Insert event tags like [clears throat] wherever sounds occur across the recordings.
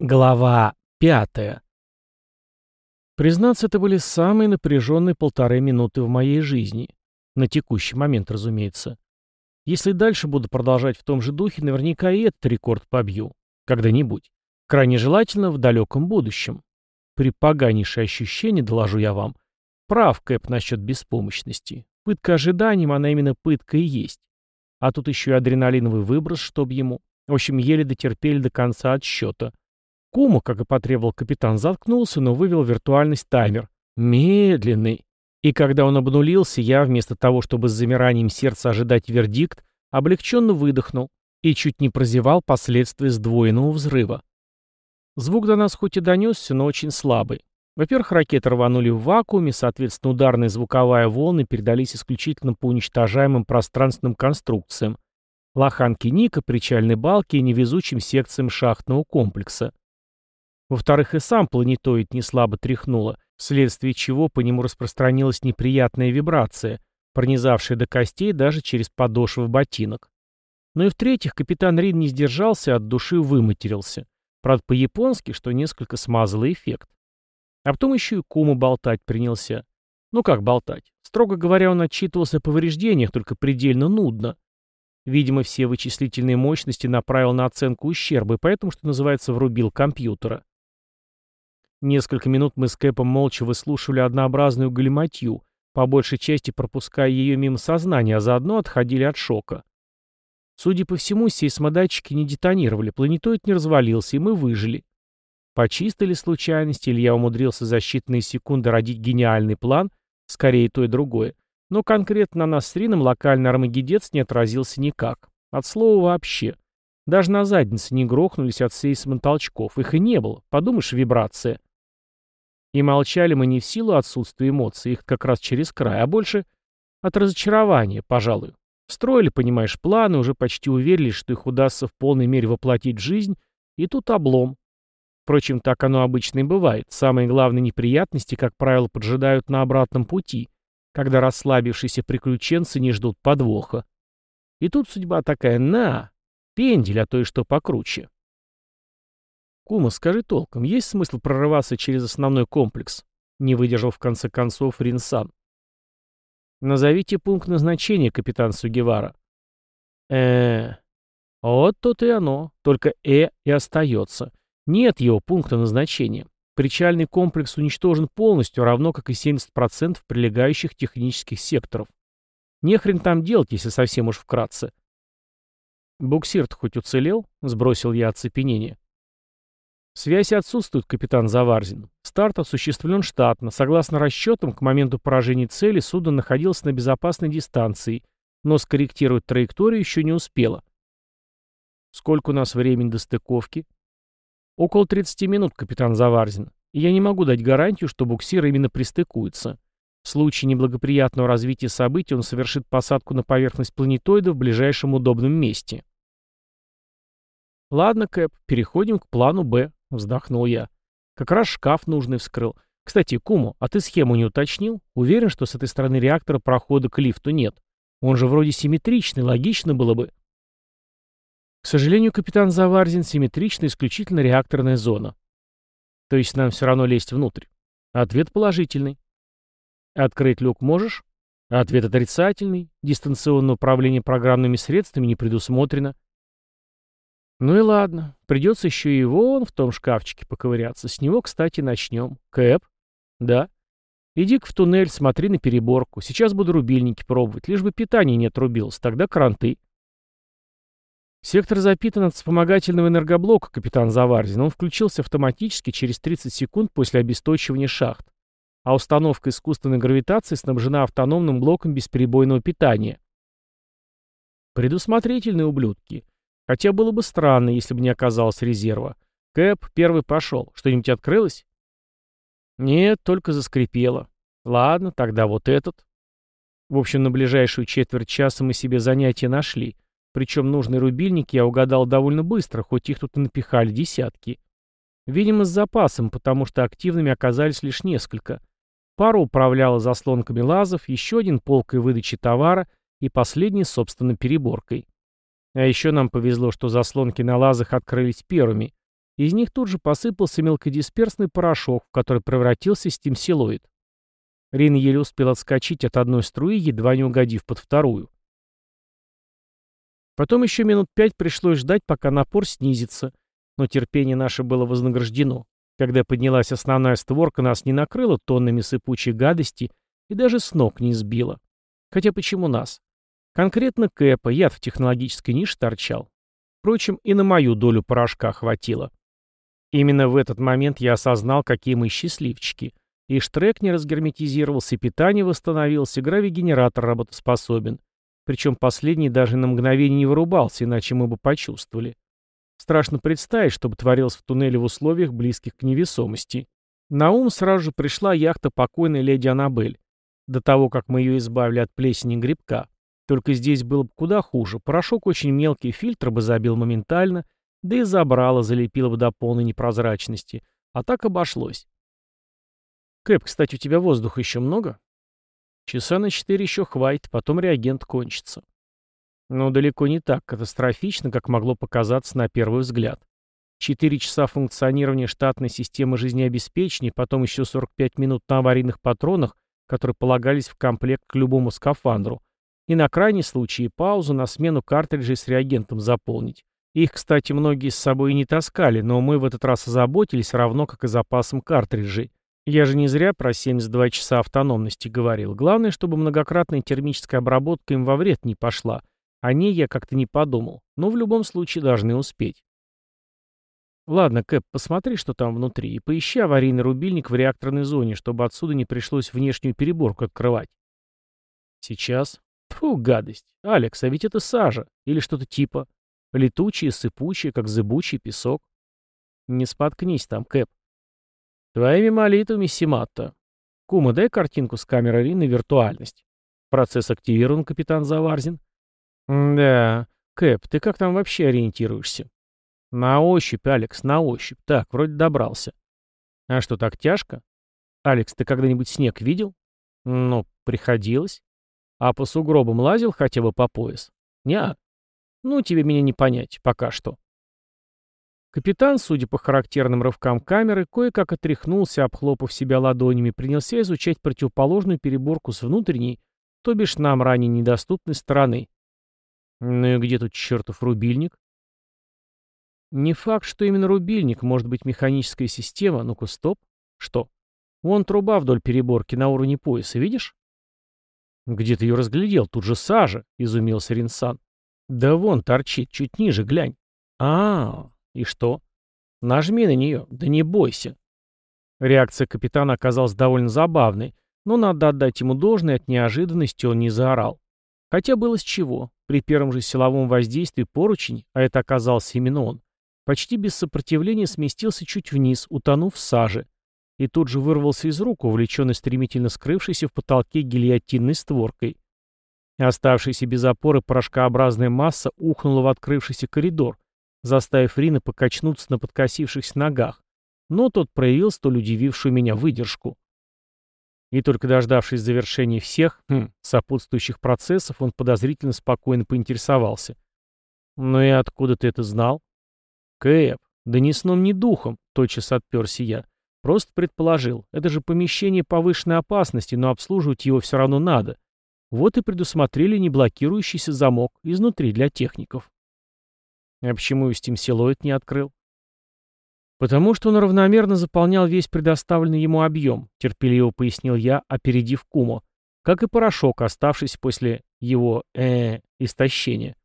Глава пятая. Признаться, это были самые напряженные полторы минуты в моей жизни. На текущий момент, разумеется. Если дальше буду продолжать в том же духе, наверняка и этот рекорд побью. Когда-нибудь. Крайне желательно в далеком будущем. При поганейшее ощущение, доложу я вам. Прав Кэп насчет беспомощности. Пытка ожиданием, она именно пытка и есть. А тут еще и адреналиновый выброс, чтоб ему. В общем, еле дотерпели до конца отсчета. Кума, как и потребовал капитан, заткнулся, но вывел виртуальность таймер. Медленный. И когда он обнулился, я, вместо того, чтобы с замиранием сердца ожидать вердикт, облегченно выдохнул и чуть не прозевал последствия сдвоенного взрыва. Звук до нас хоть и донесся, но очень слабый. Во-первых, ракеты рванули в вакууме, соответственно, ударная звуковая волны передались исключительно по уничтожаемым пространственным конструкциям, лоханке Ника, причальной балке и невезучим секциям шахтного комплекса. Во-вторых, и сам планетоид неслабо тряхнуло, вследствие чего по нему распространилась неприятная вибрация, пронизавшая до костей даже через подошвы ботинок. Ну и в-третьих, капитан Рин не сдержался, от души выматерился. Правда, по-японски, что несколько смазало эффект. А потом еще и Куму болтать принялся. Ну как болтать? Строго говоря, он отчитывался о повреждениях, только предельно нудно. Видимо, все вычислительные мощности направил на оценку ущерба, и поэтому, что называется, врубил компьютера. Несколько минут мы с Кэпом молча выслушивали однообразную галиматью, по большей части пропуская ее мимо сознания, а заодно отходили от шока. Судя по всему, сейсмодатчики не детонировали, планетоид не развалился, и мы выжили. По чистой ли случайности, или я умудрился за считанные секунды родить гениальный план, скорее то и другое, но конкретно на нас с Рином локальный армагедец не отразился никак. От слова вообще. Даже на заднице не грохнулись от сейсмотолчков. Их и не было. Подумаешь, вибрация. И молчали мы не в силу отсутствия эмоций, их как раз через край, а больше от разочарования, пожалуй. Строили, понимаешь, планы, уже почти уверились, что их удастся в полной мере воплотить жизнь, и тут облом. Впрочем, так оно обычно и бывает. Самые главные неприятности, как правило, поджидают на обратном пути, когда расслабившиеся приключенцы не ждут подвоха. И тут судьба такая «на», пендель, а то и что покруче. «Кума, скажи толком, есть смысл прорываться через основной комплекс?» Не выдержал в конце концов Ринсан. «Назовите пункт назначения, капитан Сугевара». э Вот тут и оно, только «э» и остается. Нет его пункта назначения. Причальный комплекс уничтожен полностью, равно как и 70% прилегающих технических секторов. Не хрен там делать, если совсем уж вкратце. «Буксир-то хоть уцелел?» — сбросил я оцепенение. Связь отсутствует, капитан Заварзин. Старт осуществлен штатно. Согласно расчетам, к моменту поражения цели судно находилось на безопасной дистанции, но скорректировать траекторию еще не успело. Сколько у нас времени до стыковки? Около 30 минут, капитан Заварзин. И я не могу дать гарантию, что буксир именно пристыкуется. В случае неблагоприятного развития событий он совершит посадку на поверхность планетоида в ближайшем удобном месте. Ладно, Кэп, переходим к плану «Б». — вздохнул я. «Как раз шкаф нужный вскрыл. Кстати, Куму, а ты схему не уточнил? Уверен, что с этой стороны реактора прохода к лифту нет? Он же вроде симметричный, логично было бы». К сожалению, капитан Заварзин, симметрична исключительно реакторная зона. То есть нам все равно лезть внутрь. Ответ положительный. Открыть люк можешь? Ответ отрицательный. Дистанционное управление программными средствами не предусмотрено. Ну и ладно, придется еще и вон в том шкафчике поковыряться. С него, кстати, начнем. Кэп? Да. Иди-ка в туннель, смотри на переборку. Сейчас буду рубильники пробовать, лишь бы питание не отрубилось, тогда кранты. Сектор запитан от вспомогательного энергоблока, капитан Заварзин. Он включился автоматически через 30 секунд после обесточивания шахт. А установка искусственной гравитации снабжена автономным блоком бесперебойного питания. Предусмотрительные ублюдки. Хотя было бы странно, если бы не оказалось резерва. Кэп первый пошел. Что-нибудь открылось? Нет, только заскрипело. Ладно, тогда вот этот. В общем, на ближайшую четверть часа мы себе занятия нашли. Причем нужный рубильник я угадал довольно быстро, хоть их тут и напихали десятки. Видимо, с запасом, потому что активными оказались лишь несколько. Пару управляла заслонками лазов, еще один полкой выдачи товара и последний, собственно, переборкой. А еще нам повезло, что заслонки на лазах открылись первыми. Из них тут же посыпался мелкодисперсный порошок, в который превратился стимсилоид. Рин еле успел отскочить от одной струи, едва не угодив под вторую. Потом еще минут пять пришлось ждать, пока напор снизится, но терпение наше было вознаграждено. Когда поднялась основная створка, нас не накрыло тоннами сыпучей гадости и даже с ног не сбило. Хотя почему нас? Конкретно Кэпа, яд в технологической нише торчал. Впрочем, и на мою долю порошка хватило. Именно в этот момент я осознал, какие мы счастливчики. И штрек не разгерметизировался, и питание восстановилось, и гравигенератор работоспособен. Причем последний даже на мгновение не вырубался, иначе мы бы почувствовали. Страшно представить, что бы творилось в туннеле в условиях, близких к невесомости. На ум сразу же пришла яхта покойной леди Аннабель. До того, как мы ее избавили от плесени грибка. Только здесь было бы куда хуже. Порошок очень мелкий, фильтр бы забил моментально, да и забрало, залепило бы до полной непрозрачности. А так обошлось. Кэп, кстати, у тебя воздуха еще много? Часа на четыре еще хватит, потом реагент кончится. Но далеко не так катастрофично, как могло показаться на первый взгляд. Четыре часа функционирования штатной системы жизнеобеспечения, потом еще 45 минут на аварийных патронах, которые полагались в комплект к любому скафандру, и на крайний случай паузу на смену картриджей с реагентом заполнить. Их, кстати, многие с собой не таскали, но мы в этот раз озаботились, равно как и запасом картриджей. Я же не зря про 72 часа автономности говорил. Главное, чтобы многократная термическая обработка им во вред не пошла – о ней я как-то не подумал, но в любом случае должны успеть. Ладно, Кэп, посмотри, что там внутри, и поищи аварийный рубильник в реакторной зоне, чтобы отсюда не пришлось внешнюю переборку открывать. Сейчас. Фу, гадость. Алекс, а ведь это сажа. Или что-то типа. Летучие, сыпучие, как зыбучий песок. Не споткнись там, Кэп. Твоими молитвами, Симатта. Кума, дай картинку с камеры Ри на виртуальность. Процесс активирован, капитан Заварзин. «Да. Кэп, ты как там вообще ориентируешься?» «На ощупь, Алекс, на ощупь. Так, вроде добрался». «А что, так тяжко?» «Алекс, ты когда-нибудь снег видел?» «Ну, приходилось». «А по сугробам лазил хотя бы по пояс?» «Не-а. Ну, тебе меня не понять, пока что». Капитан, судя по характерным рывкам камеры, кое-как отряхнулся, обхлопав себя ладонями, принялся изучать противоположную переборку с внутренней, то бишь нам ранее недоступной стороны. Ну и где тут чертов рубильник? Не факт, что именно рубильник, может быть механическая система. Ну-ка, стоп. Что? Вон труба вдоль переборки на уровне пояса, видишь? Где ты ее разглядел? Тут же сажа, изумился Ринсан. Да вон торчит, чуть ниже, глянь. А, -а и что? Нажми на нее, да не бойся. Реакция капитана оказалась довольно забавной, но надо отдать ему должное, от неожиданности он не заорал. Хотя было с чего. При первом же силовом воздействии поручень, а это оказался именно он, почти без сопротивления сместился чуть вниз, утонув в саже, и тут же вырвался из рук, увлеченный стремительно скрывшейся в потолке гильотинной створкой. Оставшаяся без опоры порошкообразная масса ухнула в открывшийся коридор, заставив Рина покачнуться на подкосившихся ногах, но тот проявил столь удивившую меня выдержку. И только дождавшись завершения всех хм, сопутствующих процессов, он подозрительно спокойно поинтересовался. «Ну и откуда ты это знал?» «Кэп, да ни сном, ни духом», — тотчас отперся я. «Просто предположил. Это же помещение повышенной опасности, но обслуживать его все равно надо. Вот и предусмотрели неблокирующийся замок изнутри для техников». «А почему Стим Силуэт не открыл?» «Потому что он равномерно заполнял весь предоставленный ему объем», терпеливо пояснил я, опередив Куму, как и порошок, оставшийся после его э истощения.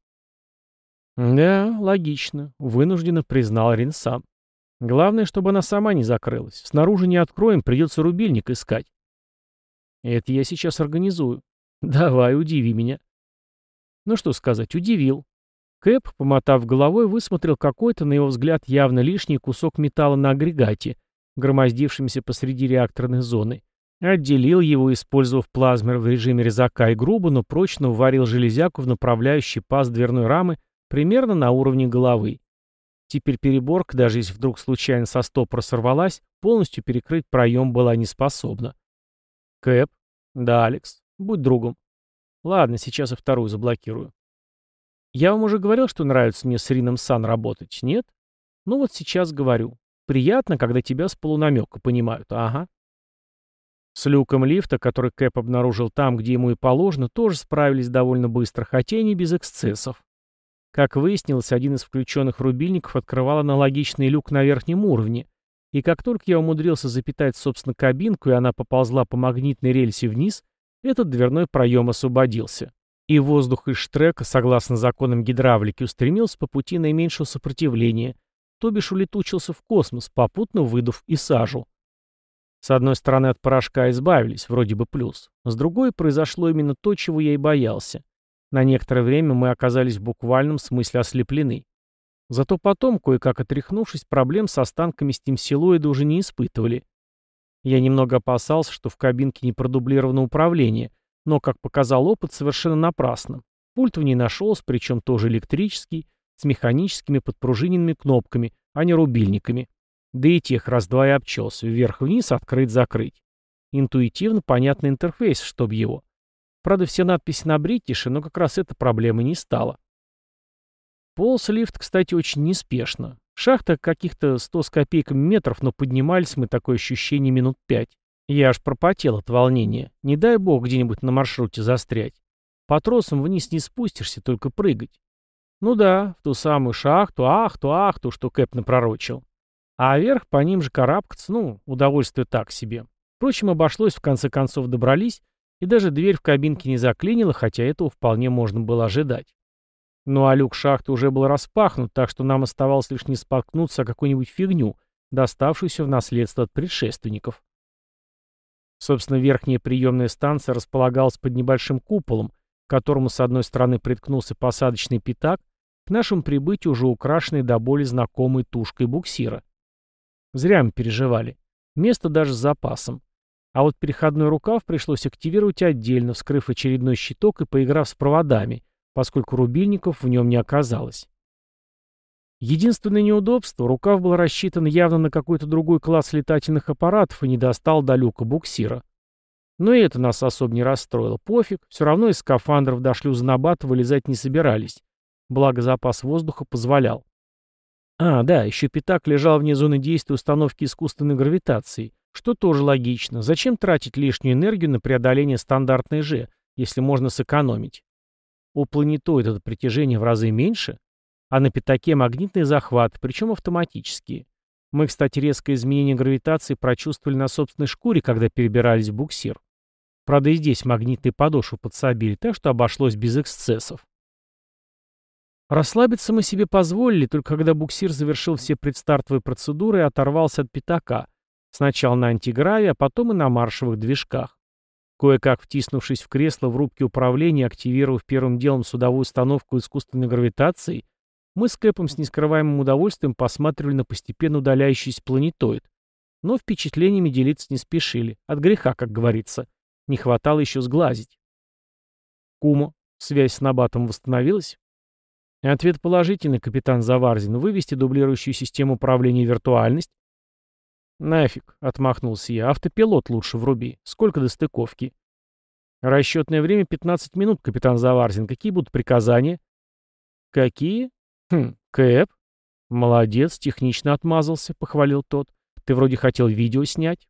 «Да, логично», — вынужденно признал Ринсан. «Главное, чтобы она сама не закрылась. Снаружи не откроем, придется рубильник искать». «Это я сейчас организую. Давай, удиви меня». Ну что сказать, удивил. Кэп, помотав головой, высмотрел какой-то, на его взгляд, явно лишний кусок металла на агрегате, громоздившемся посреди реакторной зоны. Отделил его, использовав плазмер в режиме резака и грубо, но прочно вварил железяку в направляющий паз дверной рамы примерно на уровне головы. Теперь переборка, даже если вдруг случайно со стопора сорвалась, полностью перекрыть проем была не способна. Кэп? Да, Алекс. Будь другом. Ладно, сейчас и вторую заблокирую. Я вам уже говорил, что нравится мне с Рином Сан работать, нет? Ну вот сейчас говорю. Приятно, когда тебя с полунамека понимают. Ага. С люком лифта, который Кэп обнаружил там, где ему и положено, тоже справились довольно быстро, хотя и не без эксцессов. Как выяснилось, один из включенных рубильников открывал аналогичный люк на верхнем уровне, и как только я умудрился запитать, собственно, кабинку, и она поползла по магнитной рельсе вниз, этот дверной проем освободился. И воздух из штрека, согласно законам гидравлики, устремился по пути наименьшего сопротивления, то бишь улетучился в космос, попутно выдув и сажу. С одной стороны, от порошка избавились, вроде бы плюс. С другой, произошло именно то, чего я и боялся. На некоторое время мы оказались в буквальном смысле ослеплены. Зато потом, кое-как отряхнувшись, проблем с останками стимсилоида уже не испытывали. Я немного опасался, что в кабинке не продублировано управление, но, как показал опыт, совершенно напрасно. Пульт в ней нашелся, причем тоже электрический, с механическими подпружиненными кнопками, а не рубильниками. Да и тех раз-два и обчелся. Вверх-вниз, открыть-закрыть. Интуитивно понятный интерфейс, чтоб его. Правда, все надписи на бритише, но как раз эта проблема не стала. Полз лифт, кстати, очень неспешно. Шахта каких-то сто с копейками метров, но поднимались мы такое ощущение минут пять. Я аж пропотел от волнения. Не дай бог где-нибудь на маршруте застрять. По тросам вниз не спустишься, только прыгать. Ну да, в ту самую шахту, ахту, ахту, что Кэп напророчил. А вверх по ним же карабкаться, ну, удовольствие так себе. Впрочем, обошлось, в конце концов добрались, и даже дверь в кабинке не заклинила, хотя этого вполне можно было ожидать. Ну а люк шахты уже был распахнут, так что нам оставалось лишь не споткнуться о какую-нибудь фигню, доставшуюся в наследство от предшественников. Собственно, верхняя приемная станция располагалась под небольшим куполом, к которому с одной стороны приткнулся посадочный пятак, к нашему прибытию уже украшенный до боли знакомой тушкой буксира. Зря мы переживали. Место даже с запасом. А вот переходной рукав пришлось активировать отдельно, вскрыв очередной щиток и поиграв с проводами, поскольку рубильников в нем не оказалось. Единственное неудобство, рукав был рассчитан явно на какой-то другой класс летательных аппаратов и не достал до люка буксира. Но и это нас особо не расстроило. Пофиг, все равно из скафандров до шлюза Набата вылезать не собирались. Благо запас воздуха позволял. А, да, еще пятак лежал вне зоны действия установки искусственной гравитации, что тоже логично. Зачем тратить лишнюю энергию на преодоление стандартной G, если можно сэкономить? У планетоид это притяжение в разы меньше, а на пятаке магнитный захват, причем автоматические. Мы, кстати, резкое изменение гравитации прочувствовали на собственной шкуре, когда перебирались в буксир. Правда, и здесь магнитные подошвы подсобили, так что обошлось без эксцессов. Расслабиться мы себе позволили, только когда буксир завершил все предстартовые процедуры и оторвался от пятака. Сначала на антиграве, а потом и на маршевых движках. Кое-как втиснувшись в кресло в рубке управления активировав первым делом судовую установку искусственной гравитации, мы с Кэпом с нескрываемым удовольствием посматривали на постепенно удаляющийся планетоид. Но впечатлениями делиться не спешили. От греха, как говорится. Не хватало еще сглазить. Кумо, связь с Набатом восстановилась? Ответ положительный, капитан Заварзин. Вывести дублирующую систему управления виртуальность? Нафиг, отмахнулся я. Автопилот лучше вруби. Сколько до стыковки? Расчетное время 15 минут, капитан Заварзин. Какие будут приказания? Какие? Хм, Кэп. Молодец, технично отмазался, похвалил тот. Ты вроде хотел видео снять.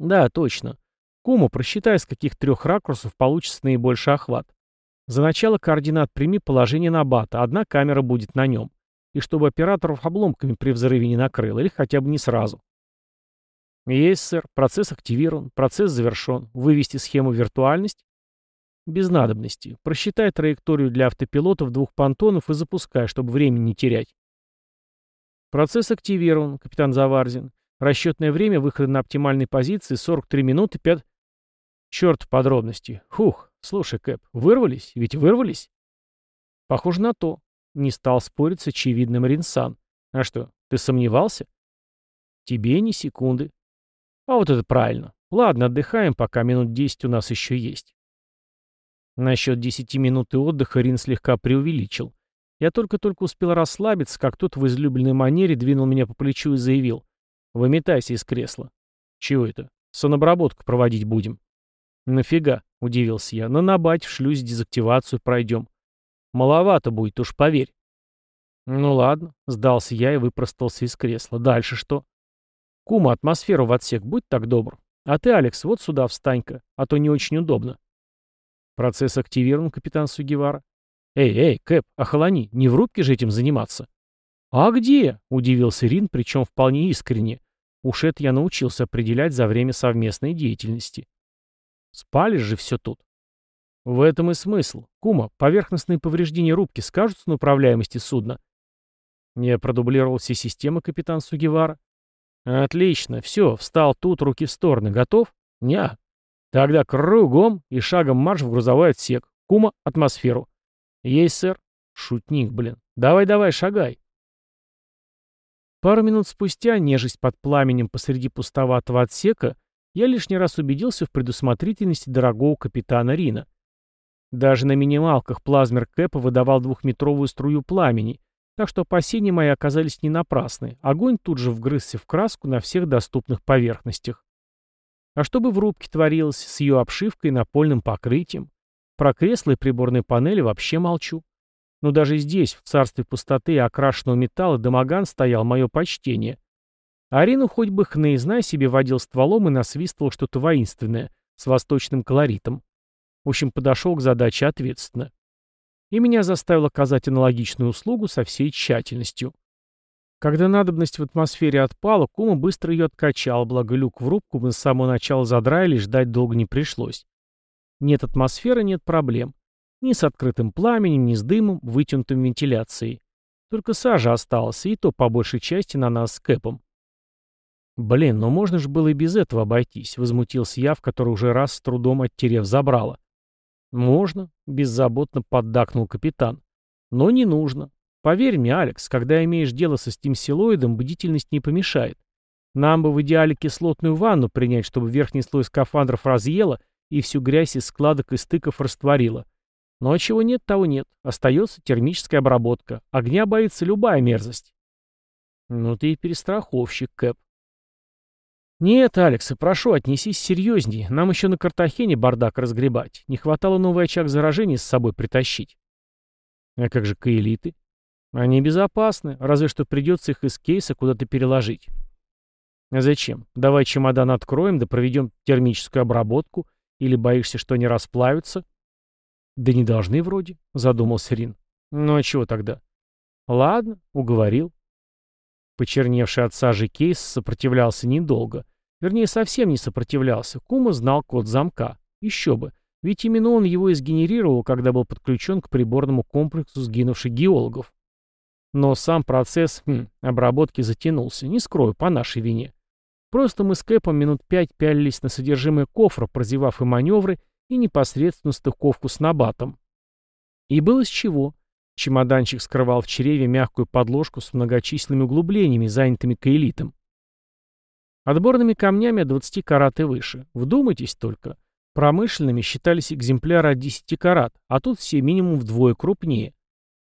Да, точно. Куму, просчитай, с каких трех ракурсов получится наибольший охват. За начало координат прими положение на бата, одна камера будет на нем. И чтобы операторов обломками при взрыве не накрыло, или хотя бы не сразу. Есть, сэр. Процесс активирован, процесс завершен. Вывести схему виртуальность? Без надобности. Просчитай траекторию для автопилотов двух понтонов и запускай, чтобы времени не терять. Процесс активирован, капитан Заварзин. Расчетное время выхода на оптимальной позиции 43 минуты 5... Черт в подробности. Хух, слушай, Кэп, вырвались? Ведь вырвались? Похоже на то. Не стал спорить с очевидным Ринсан. А что, ты сомневался? Тебе ни секунды. А вот это правильно. Ладно, отдыхаем, пока минут десять у нас еще есть. Насчет десяти минуты отдыха Рин слегка преувеличил. Я только-только успел расслабиться, как тот в излюбленной манере двинул меня по плечу и заявил. «Выметайся из кресла». «Чего это? Сонобработку проводить будем». «Нафига?» — удивился я. «На набать в шлюзе дезактивацию пройдем». «Маловато будет, уж поверь». Ну ладно, сдался я и выпростался из кресла. Дальше что? Кума, атмосферу в отсек, будь так добр. А ты, Алекс, вот сюда встань-ка, а то не очень удобно. Процесс активирован, капитан Сугивара. Эй, эй, Кэп, охолони, не в рубке же этим заниматься. А где? Удивился Рин, причем вполне искренне. Уж это я научился определять за время совместной деятельности. Спалишь же все тут. В этом и смысл. Кума, поверхностные повреждения рубки скажутся на управляемости судна? Я продублировал все системы, капитан Сугивара. Отлично, все, встал тут, руки в стороны. Готов? Ня. Тогда кругом и шагом марш в грузовой отсек. Кума, атмосферу. Есть, сэр. Шутник, блин. Давай-давай, шагай. Пару минут спустя, нежесть под пламенем посреди пустоватого отсека, я лишний раз убедился в предусмотрительности дорогого капитана Рина. Даже на минималках плазмер Кэпа выдавал двухметровую струю пламени, так что опасения мои оказались не напрасны. Огонь тут же вгрызся в краску на всех доступных поверхностях. А что бы в рубке творилось с ее обшивкой и напольным покрытием? Про кресла и приборные панели вообще молчу. Но даже здесь, в царстве пустоты и окрашенного металла, домоган стоял мое почтение. Арину хоть бы хны, знай себе, водил стволом и насвистывал что-то воинственное, с восточным колоритом. В общем, подошел к задаче ответственно и меня заставил оказать аналогичную услугу со всей тщательностью. Когда надобность в атмосфере отпала, Кума быстро ее откачал, благо люк в рубку мы с самого начала задраили, ждать долго не пришлось. Нет атмосферы, нет проблем. Ни с открытым пламенем, ни с дымом, вытянутым вентиляцией. Только сажа осталась, и то по большей части на нас с Кэпом. «Блин, но можно же было и без этого обойтись», — возмутился я, в который уже раз с трудом оттерев забрало. «Можно», — беззаботно поддакнул капитан. «Но не нужно. Поверь мне, Алекс, когда имеешь дело со стимсилоидом, бдительность не помешает. Нам бы в идеале кислотную ванну принять, чтобы верхний слой скафандров разъело и всю грязь из складок и стыков растворило. Но чего нет, того нет. Остается термическая обработка. Огня боится любая мерзость». «Ну ты и перестраховщик, Кэп», «Нет, Алекс, и прошу, отнесись серьезнее. Нам еще на Картахене бардак разгребать. Не хватало новый очаг заражения с собой притащить». «А как же каэлиты?» «Они безопасны, разве что придется их из кейса куда-то переложить». «А зачем? Давай чемодан откроем, да проведем термическую обработку. Или боишься, что они расплавятся?» «Да не должны вроде», — задумался Рин. «Ну а чего тогда?» «Ладно, уговорил». Почерневший от сажи кейс сопротивлялся недолго. Вернее, совсем не сопротивлялся. Кума знал код замка. Еще бы. Ведь именно он его и сгенерировал, когда был подключен к приборному комплексу сгинувших геологов. Но сам процесс хм, обработки затянулся, не скрою, по нашей вине. Просто мы с Кэпом минут пять пялились на содержимое кофра, прозевав и маневры, и непосредственно стыковку с набатом. И было с чего. Чемоданчик скрывал в чреве мягкую подложку с многочисленными углублениями, занятыми каэлитом. Отборными камнями от 20 карат и выше. Вдумайтесь только. Промышленными считались экземпляры от 10 карат, а тут все минимум вдвое крупнее.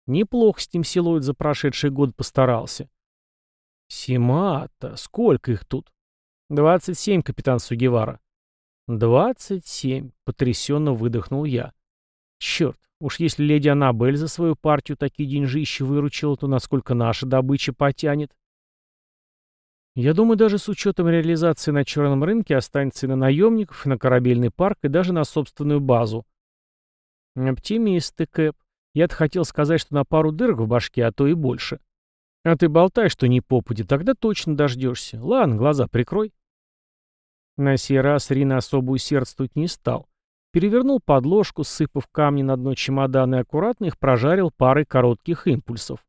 Неплохо с ним силуэт за прошедший год постарался. Симата, сколько их тут? 27, капитан Сугевара. 27, потрясенно выдохнул я. Черт, уж если леди Аннабель за свою партию такие деньжищи выручила, то насколько наша добыча потянет? Я думаю, даже с учетом реализации на черном рынке останется и на наемников, и на корабельный парк, и даже на собственную базу. Оптимист ты, Кэп. Я-то хотел сказать, что на пару дырок в башке, а то и больше. А ты болтай, что не попади, тогда точно дождешься. Ладно, глаза прикрой. На сей раз Рина особо усердствовать не стал. Перевернул подложку, сыпав камни на дно чемодана и аккуратно их прожарил парой коротких импульсов.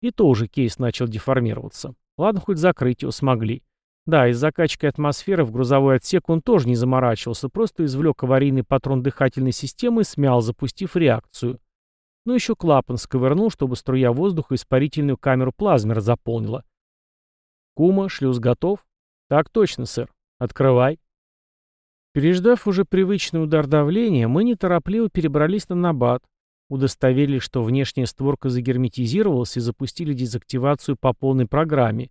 И тоже кейс начал деформироваться. Ладно, хоть закрыть его смогли. Да, из закачкой атмосферы в грузовой отсек он тоже не заморачивался, просто извлек аварийный патрон дыхательной системы и смял, запустив реакцию. Ну еще клапан сковырнул, чтобы струя воздуха испарительную камеру плазмера заполнила. «Кума, шлюз готов?» «Так точно, сэр. Открывай». Переждав уже привычный удар давления, мы неторопливо перебрались на набат, удостоверились, что внешняя створка загерметизировалась и запустили дезактивацию по полной программе,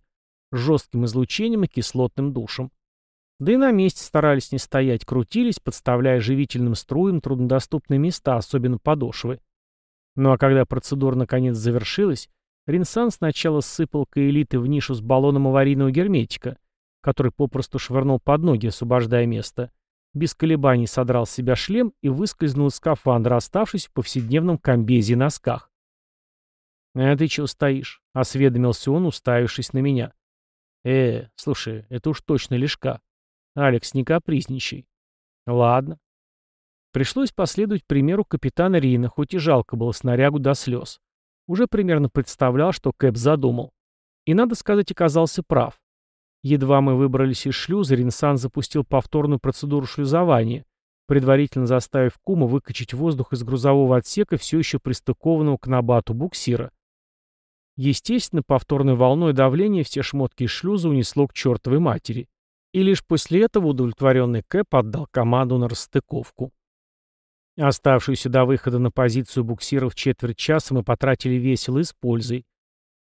с жестким излучением и кислотным душем. Да и на месте старались не стоять, крутились, подставляя живительным струям труднодоступные места, особенно подошвы. Ну а когда процедура наконец завершилась, Ринсан сначала сыпал каэлиты в нишу с баллоном аварийного герметика, который попросту швырнул под ноги, освобождая место. Без колебаний содрал с себя шлем и выскользнул из скафандра, оставшись в повседневном комбезе и носках. «А ты чего стоишь?» — осведомился он, уставившись на меня. «Э, слушай, это уж точно лишка. Алекс, не капризничай». «Ладно». Пришлось последовать примеру капитана Рина, хоть и жалко было снарягу до слез. Уже примерно представлял, что Кэп задумал. И, надо сказать, оказался прав. Едва мы выбрались из шлюза, Ринсан запустил повторную процедуру шлюзования, предварительно заставив Кума выкачать воздух из грузового отсека, все еще пристыкованного к набату буксира. Естественно, повторной волной давления все шмотки из шлюза унесло к чертовой матери. И лишь после этого удовлетворенный Кэп отдал команду на расстыковку. Оставшуюся до выхода на позицию буксира в четверть часа мы потратили весело и с пользой.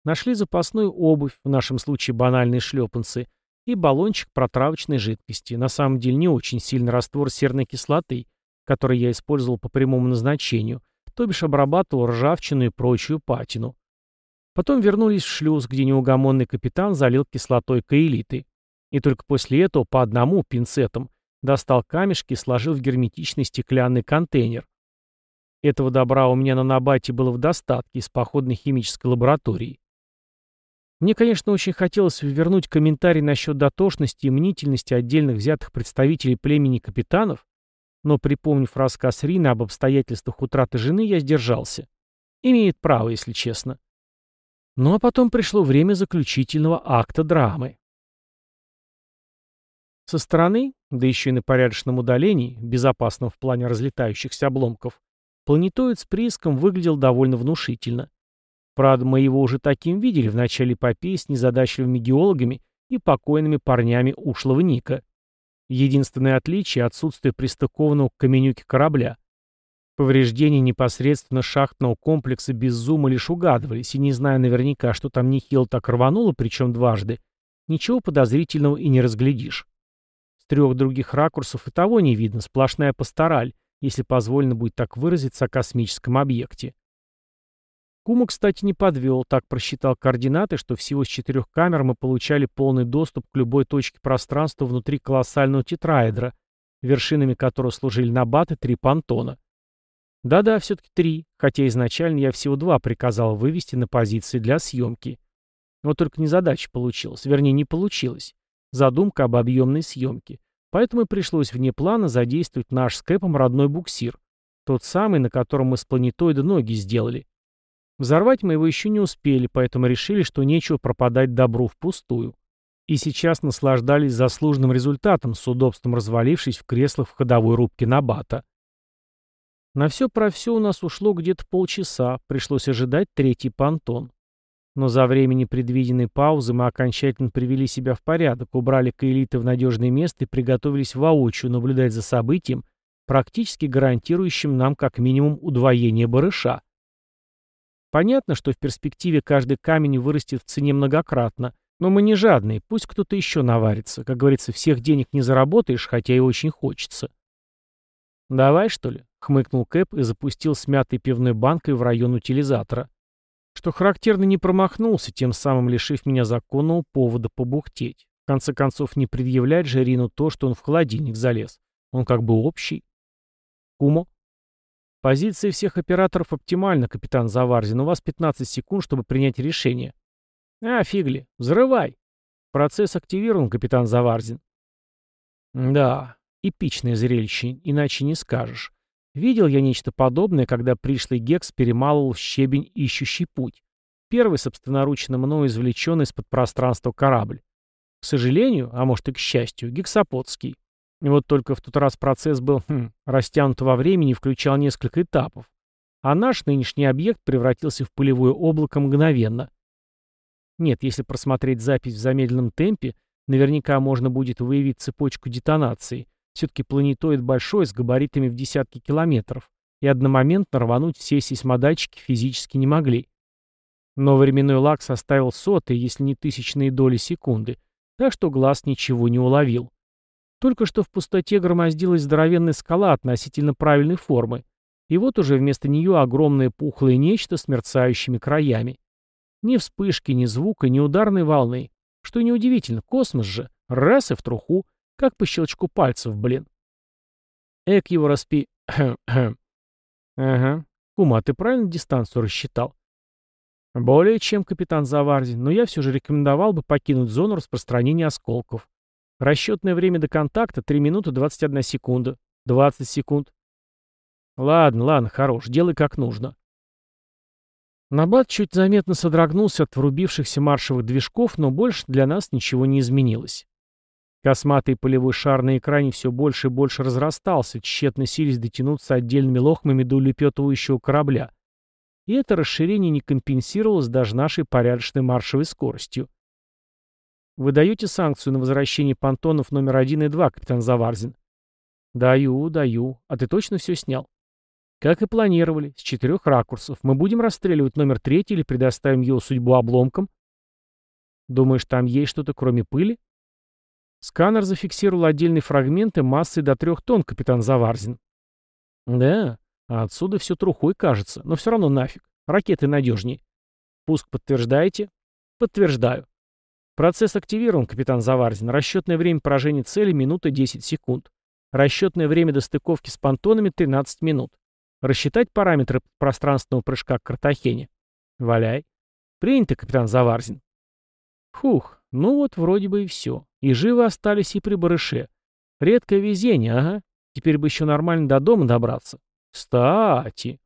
Нашли запасную обувь, в нашем случае банальные шлепанцы, и баллончик протравочной жидкости, на самом деле не очень сильный раствор серной кислоты, который я использовал по прямому назначению, то бишь обрабатывал ржавчину и прочую патину. Потом вернулись в шлюз, где неугомонный капитан залил кислотой каэлиты. И только после этого по одному пинцетом достал камешки и сложил в герметичный стеклянный контейнер. Этого добра у меня на Набате было в достатке из походной химической лаборатории. Мне, конечно, очень хотелось вернуть комментарий насчет дотошности и мнительности отдельных взятых представителей племени капитанов, но, припомнив рассказ Рина об обстоятельствах утраты жены, я сдержался. Имеет право, если честно. Ну а потом пришло время заключительного акта драмы. Со стороны, да еще и на порядочном удалении, безопасном в плане разлетающихся обломков, планетоид с прииском выглядел довольно внушительно. Правда, мы его уже таким видели в начале эпопеи с незадачливыми геологами и покойными парнями ушлого Ника. Единственное отличие – отсутствие пристыкованного к каменюке корабля. Повреждения непосредственно шахтного комплекса без зума лишь угадывались, и не зная наверняка, что там нехило так рвануло, причем дважды, ничего подозрительного и не разглядишь. С трех других ракурсов и того не видно, сплошная пастораль, если позволено будет так выразиться о космическом объекте. Кума, кстати, не подвел, так просчитал координаты, что всего с четырех камер мы получали полный доступ к любой точке пространства внутри колоссального тетраэдра, вершинами которого служили набаты три понтона. Да-да, все-таки три, хотя изначально я всего два приказал вывести на позиции для съемки. Вот только незадача получилась, вернее, не получилось. Задумка об объемной съемке. Поэтому и пришлось вне плана задействовать наш с Кэпом родной буксир. Тот самый, на котором мы с планетоида ноги сделали. Взорвать мы его еще не успели, поэтому решили, что нечего пропадать добру впустую. И сейчас наслаждались заслуженным результатом, с удобством развалившись в креслах в ходовой рубке Набата. На все про все у нас ушло где-то полчаса, пришлось ожидать третий понтон. Но за время непредвиденной паузы мы окончательно привели себя в порядок, убрали каэлиты в надежное место и приготовились воочию наблюдать за событием, практически гарантирующим нам как минимум удвоение барыша. Понятно, что в перспективе каждый камень вырастет в цене многократно, но мы не жадные, пусть кто-то еще наварится. Как говорится, всех денег не заработаешь, хотя и очень хочется. «Давай, что ли?» — хмыкнул Кэп и запустил смятой пивной банкой в район утилизатора. Что характерно не промахнулся, тем самым лишив меня законного повода побухтеть. В конце концов, не предъявлять же Рину то, что он в холодильник залез. Он как бы общий. Кумо, Позиция всех операторов оптимальна, капитан Заварзин. У вас 15 секунд, чтобы принять решение. А, фигли. Взрывай. Процесс активирован, капитан Заварзин. Да, эпичное зрелище, иначе не скажешь. Видел я нечто подобное, когда пришлый Гекс перемалывал щебень ищущий путь. Первый собственноручно мною извлеченный из-под пространства корабль. К сожалению, а может и к счастью, гексаподский. И вот только в тот раз процесс был хм, растянут во времени и включал несколько этапов. А наш нынешний объект превратился в пылевое облако мгновенно. Нет, если просмотреть запись в замедленном темпе, наверняка можно будет выявить цепочку детонации. Все-таки планетоид большой, с габаритами в десятки километров, и одномоментно рвануть все сейсмодатчики физически не могли. Но временной лаг составил сотые, если не тысячные доли секунды, так что глаз ничего не уловил. Только что в пустоте громоздилась здоровенная скала относительно правильной формы, и вот уже вместо нее огромное пухлое нечто с мерцающими краями. Ни вспышки, ни звука, ни ударной волны. Что неудивительно, космос же. Раз и в труху. Как по щелчку пальцев, блин. Эк его распи... [clears throat] ага. Кума, ты правильно дистанцию рассчитал? Более чем, капитан Заварзин, но я все же рекомендовал бы покинуть зону распространения осколков. Расчетное время до контакта 3 минуты 21 секунда. 20 секунд. Ладно, ладно, хорош, делай как нужно. Набат чуть заметно содрогнулся от врубившихся маршевых движков, но больше для нас ничего не изменилось. Косматый полевой шар на экране все больше и больше разрастался, тщетно сились дотянуться отдельными лохмами до улепетывающего корабля. И это расширение не компенсировалось даже нашей порядочной маршевой скоростью. Вы даете санкцию на возвращение понтонов номер один и два, капитан Заварзин? Даю, даю. А ты точно все снял? Как и планировали, с четырех ракурсов. Мы будем расстреливать номер третий или предоставим его судьбу обломкам? Думаешь, там есть что-то кроме пыли? Сканер зафиксировал отдельные фрагменты массой до трех тонн, капитан Заварзин. Да, а отсюда все трухой кажется, но все равно нафиг. Ракеты надежнее. Пуск подтверждаете? Подтверждаю. Процесс активирован, капитан Заварзин. Расчетное время поражения цели минута 10 секунд. Расчетное время до стыковки с понтонами 13 минут. Рассчитать параметры пространственного прыжка к Картахене. Валяй. Принято, капитан Заварзин. Фух, ну вот вроде бы и все. И живы остались и при барыше. Редкое везение, ага. Теперь бы еще нормально до дома добраться. Кстати.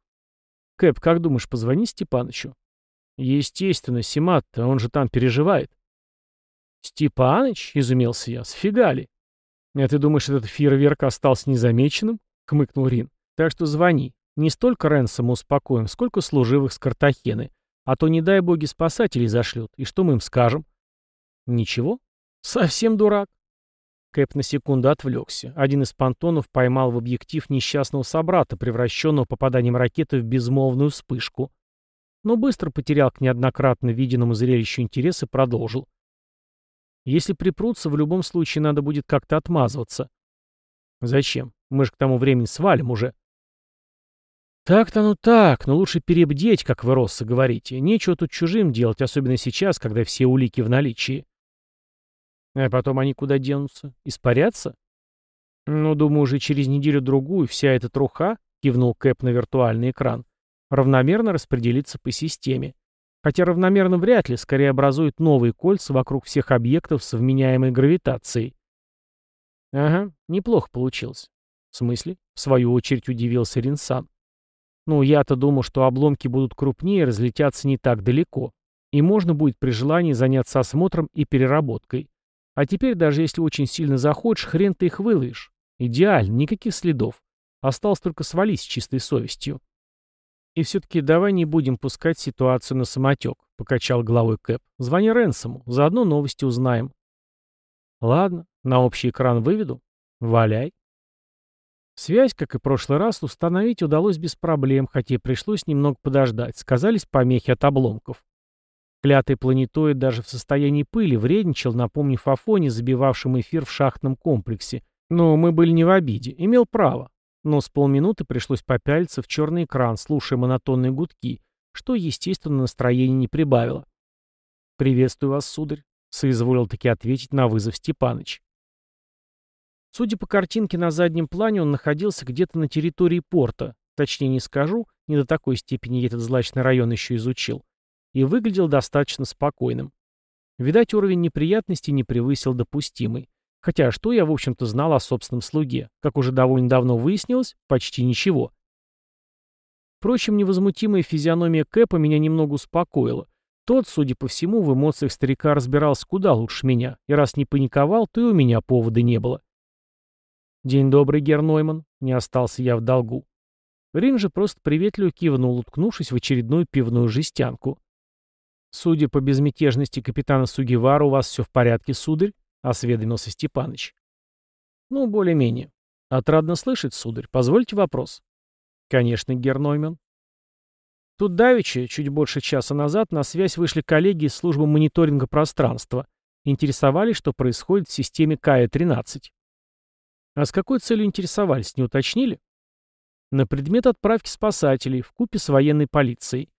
Кэп, как думаешь, позвони Степанычу? Естественно, Симат-то, он же там переживает. Степаныч? Изумился я. Сфига ли? А ты думаешь, этот фейерверк остался незамеченным? Хмыкнул Рин. Так что звони. Не столько Ренсома успокоим, сколько служивых с Картахены. А то, не дай боги, спасателей зашлют. И что мы им скажем? Ничего? Совсем дурак. Кэп на секунду отвлекся. Один из понтонов поймал в объектив несчастного собрата, превращенного попаданием ракеты в безмолвную вспышку. Но быстро потерял к неоднократно виденному зрелищу интерес и продолжил. Если припрутся, в любом случае надо будет как-то отмазываться. Зачем? Мы же к тому времени свалим уже. «Так-то ну так, но лучше перебдеть, как вы, Росса, говорите. Нечего тут чужим делать, особенно сейчас, когда все улики в наличии». «А потом они куда денутся? Испарятся?» «Ну, думаю, уже через неделю-другую вся эта труха», — кивнул Кэп на виртуальный экран, — «равномерно распределится по системе. Хотя равномерно вряд ли, скорее образует новые кольца вокруг всех объектов с вменяемой гравитацией». «Ага, неплохо получилось». «В смысле?» — в свою очередь удивился Ринсан. Ну, я-то думал, что обломки будут крупнее, разлетятся не так далеко. И можно будет при желании заняться осмотром и переработкой. А теперь, даже если очень сильно захочешь, хрен ты их выловишь. Идеально, никаких следов. Осталось только свались с чистой совестью. И все-таки давай не будем пускать ситуацию на самотек, покачал головой Кэп. Звони Ренсому, заодно новости узнаем. Ладно, на общий экран выведу. Валяй. Связь, как и в прошлый раз, установить удалось без проблем, хотя пришлось немного подождать. Сказались помехи от обломков. Клятый планетоид даже в состоянии пыли вредничал, напомнив о фоне, забивавшем эфир в шахтном комплексе. Но мы были не в обиде. Имел право. Но с полминуты пришлось попялиться в черный экран, слушая монотонные гудки, что, естественно, настроение не прибавило. «Приветствую вас, сударь», — соизволил таки ответить на вызов Степаныч. Судя по картинке на заднем плане, он находился где-то на территории порта. Точнее не скажу, не до такой степени этот злачный район еще изучил. И выглядел достаточно спокойным. Видать, уровень неприятностей не превысил допустимый. Хотя что я, в общем-то, знал о собственном слуге? Как уже довольно давно выяснилось, почти ничего. Впрочем, невозмутимая физиономия Кэпа меня немного успокоила. Тот, судя по всему, в эмоциях старика разбирался куда лучше меня, и раз не паниковал, то и у меня повода не было. «День добрый, Гернойман», — не остался я в долгу. Рин же просто приветливо кивнул, уткнувшись в очередную пивную жестянку. «Судя по безмятежности капитана Сугивара, у вас все в порядке, сударь?» — осведомился Степаныч. «Ну, более-менее. Отрадно слышать, сударь. Позвольте вопрос». «Конечно, Гернойман». Тут давеча, чуть больше часа назад, на связь вышли коллеги из службы мониторинга пространства. Интересовались, что происходит в системе КАЭ-13. А с какой целью интересовались, не уточнили? На предмет отправки спасателей вкупе с военной полицией.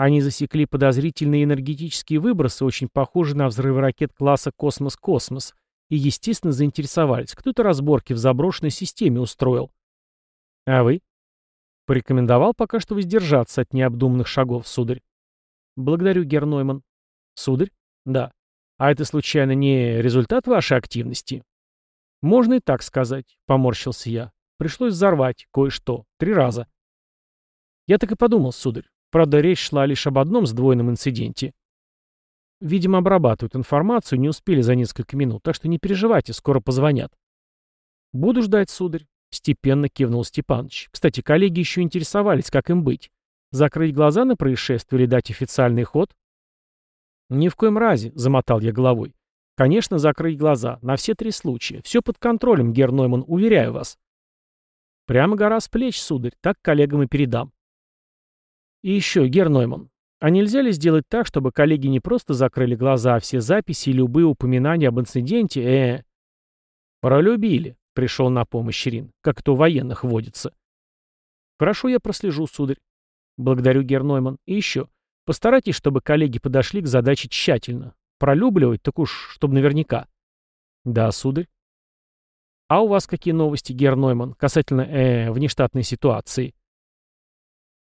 Они засекли подозрительные энергетические выбросы, очень похожие на взрывы ракет класса «Космос-Космос», и, естественно, заинтересовались, кто-то разборки в заброшенной системе устроил. А вы? Порекомендовал пока что воздержаться от необдуманных шагов, сударь. Благодарю, герр Нойман. Сударь? Да. А это, случайно, не результат вашей активности? Можно и так сказать, поморщился я. Пришлось взорвать кое-что. Три раза. Я так и подумал, сударь. Правда, речь шла лишь об одном сдвоенном инциденте. Видимо, обрабатывают информацию, не успели за несколько минут, так что не переживайте, скоро позвонят. Буду ждать, сударь. Степенно кивнул Степаныч. Кстати, коллеги еще интересовались, как им быть. Закрыть глаза на происшествие или дать официальный ход? Ни в коем разе, замотал я головой. Конечно, закрыть глаза. На все три случая. Все под контролем, Гер Нойман, уверяю вас. Прямо гора с плеч, сударь. Так коллегам и передам. И еще, Гер Нойман, а нельзя ли сделать так, чтобы коллеги не просто закрыли глаза, а все записи и любые упоминания об инциденте, э, пролюбили, пришел на помощь Рин, как это у военных водится. Хорошо, я прослежу, сударь. Благодарю, Гер Нойман. И еще, постарайтесь, чтобы коллеги подошли к задаче тщательно. Пролюбливать, так уж, чтобы наверняка. Да, сударь. А у вас какие новости, Гер Нойман, касательно, э, внештатной ситуации?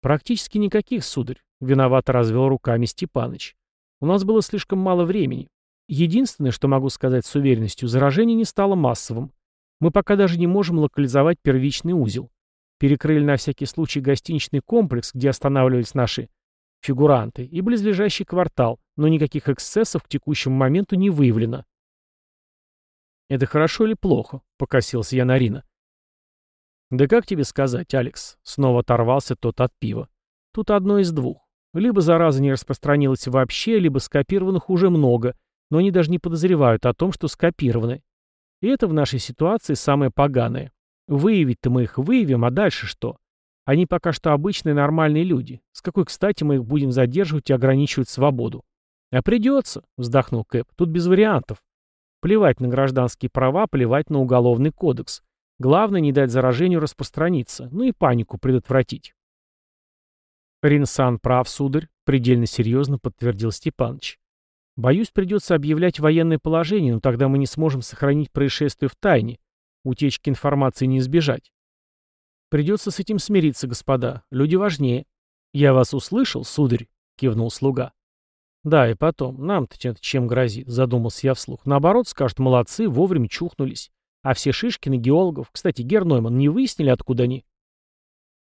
«Практически никаких, сударь», — виновато развел руками Степаныч. «У нас было слишком мало времени. Единственное, что могу сказать с уверенностью, заражение не стало массовым. Мы пока даже не можем локализовать первичный узел. Перекрыли на всякий случай гостиничный комплекс, где останавливались наши фигуранты, и близлежащий квартал, но никаких эксцессов к текущему моменту не выявлено». «Это хорошо или плохо?» — покосился я на Рина. «Да как тебе сказать, Алекс?» Снова оторвался тот от пива. «Тут одно из двух. Либо зараза не распространилась вообще, либо скопированных уже много, но они даже не подозревают о том, что скопированы. И это в нашей ситуации самое поганое. Выявить-то мы их выявим, а дальше что? Они пока что обычные нормальные люди. С какой кстати мы их будем задерживать и ограничивать свободу? А придется, вздохнул Кэп, тут без вариантов. Плевать на гражданские права, плевать на уголовный кодекс. Главное не дать заражению распространиться, ну и панику предотвратить. Ринсан прав, сударь, предельно серьезно подтвердил Степаныч. Боюсь, придется объявлять военное положение, но тогда мы не сможем сохранить происшествие в тайне. Утечки информации не избежать. Придется с этим смириться, господа. Люди важнее. Я вас услышал, сударь, кивнул слуга. Да, и потом, нам-то чем грозит, задумался я вслух. Наоборот, скажут, молодцы, вовремя чухнулись. А все шишки на геологов, кстати, Гернойман, не выяснили, откуда они?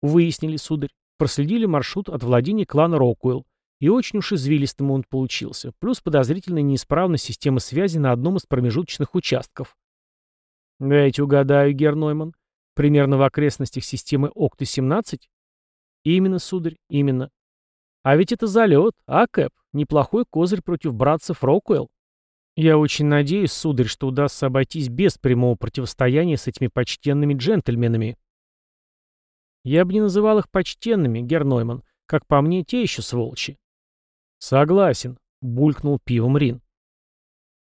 Выяснили, сударь. Проследили маршрут от владения клана Рокуэлл. И очень уж извилистым он получился. Плюс подозрительная неисправность системы связи на одном из промежуточных участков. Дайте угадаю, Гернойман. Примерно в окрестностях системы Окты-17? Именно, сударь, именно. А ведь это залет, а, Кэп? Неплохой козырь против братцев Рокуэлл. Я очень надеюсь, сударь, что удастся обойтись без прямого противостояния с этими почтенными джентльменами. Я бы не называл их почтенными, Гернойман. Как по мне, те еще сволочи. Согласен, булькнул пивом Рин.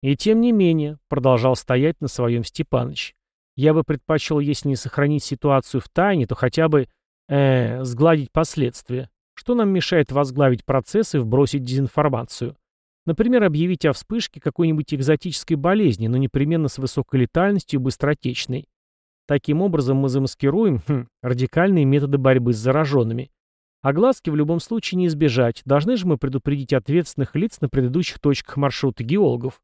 И тем не менее, продолжал стоять на своем Степаныч. Я бы предпочел, если не сохранить ситуацию в тайне, то хотя бы, э, сгладить последствия. Что нам мешает возглавить процесс и вбросить дезинформацию? Например, объявить о вспышке какой-нибудь экзотической болезни, но непременно с высокой летальностью и быстротечной. Таким образом мы замаскируем хм, радикальные методы борьбы с зараженными. Огласки в любом случае не избежать. Должны же мы предупредить ответственных лиц на предыдущих точках маршрута геологов.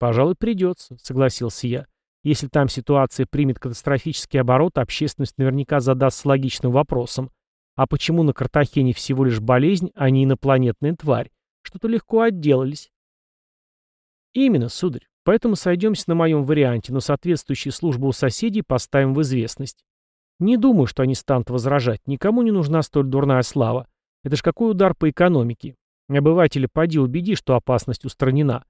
«Пожалуй, придется», — согласился я. «Если там ситуация примет катастрофический оборот, общественность наверняка задастся логичным вопросом. А почему на Картахене всего лишь болезнь, а не инопланетная тварь? Что-то легко отделались. Именно, сударь. Поэтому сойдемся на моем варианте, но соответствующие службы у соседей поставим в известность. Не думаю, что они станут возражать. Никому не нужна столь дурная слава. Это ж какой удар по экономике. Обыватели, поди убеди, что опасность устранена.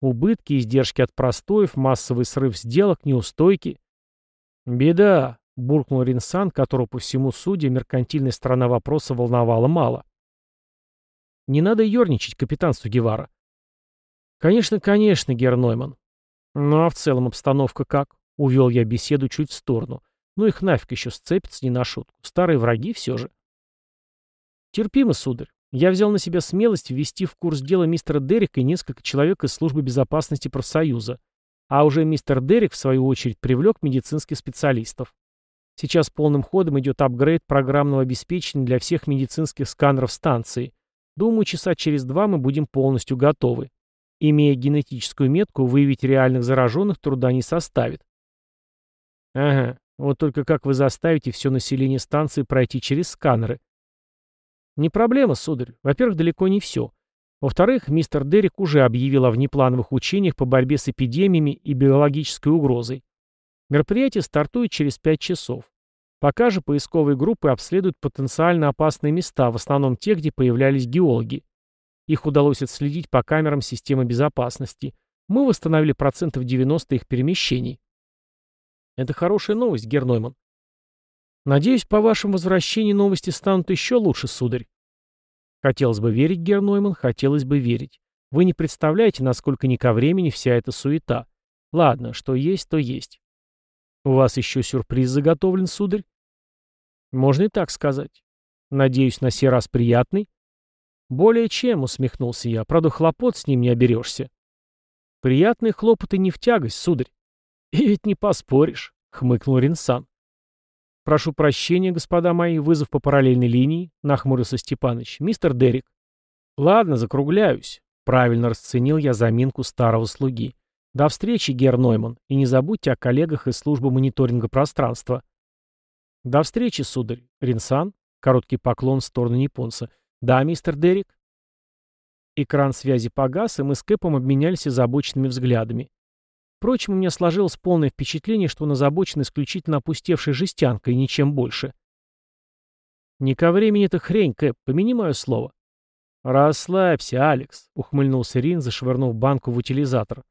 Убытки, издержки от простоев, массовый срыв сделок, неустойки. Беда, буркнул Ринсан, которого по всему судя меркантильная сторона вопроса волновала мало. Не надо ерничать, капитан Сугевара. Конечно, конечно, Гернойман. Ну а в целом обстановка как? Увел я беседу чуть в сторону. Ну их нафиг еще сцепится не на шутку. Старые враги все же. Терпимо, сударь. Я взял на себя смелость ввести в курс дела мистера Дерека и несколько человек из службы безопасности профсоюза. А уже мистер Дерек, в свою очередь, привлек медицинских специалистов. Сейчас полным ходом идет апгрейд программного обеспечения для всех медицинских сканеров станции. Думаю, часа через два мы будем полностью готовы. Имея генетическую метку, выявить реальных зараженных труда не составит. Ага, вот только как вы заставите все население станции пройти через сканеры? Не проблема, сударь. Во-первых, далеко не все. Во-вторых, мистер Дерек уже объявил о внеплановых учениях по борьбе с эпидемиями и биологической угрозой. Мероприятие стартует через 5 часов. Пока же поисковые группы обследуют потенциально опасные места, в основном те, где появлялись геологи. Их удалось отследить по камерам системы безопасности. Мы восстановили процентов 90 их перемещений. Это хорошая новость, Гернойман. Надеюсь, по вашему возвращению новости станут еще лучше, сударь. Хотелось бы верить, Гернойман, хотелось бы верить. Вы не представляете, насколько не ко времени вся эта суета. Ладно, что есть, то есть. У вас еще сюрприз заготовлен, сударь? Можно и так сказать. Надеюсь, на сей раз приятный? Более чем, усмехнулся я. Правда, хлопот с ним не оберешься. Приятные хлопоты не в тягость, сударь. И ведь не поспоришь, хмыкнул Ринсан. Прошу прощения, господа мои, вызов по параллельной линии, нахмурился Степаныч. Мистер Дерек. Ладно, закругляюсь. Правильно расценил я заминку старого слуги. До встречи, Гер Нойман, и не забудьте о коллегах из службы мониторинга пространства. «До встречи, сударь. Ринсан?» Короткий поклон в сторону японца. «Да, мистер Дерек?» Экран связи погас, и мы с Кэпом обменялись озабоченными взглядами. Впрочем, у меня сложилось полное впечатление, что он озабочен исключительно опустевшей жестянкой и ничем больше. «Не ко времени это хрень, Кэп, помяни мое слово». «Расслабься, Алекс», — ухмыльнулся Рин, зашвырнув банку в утилизатор.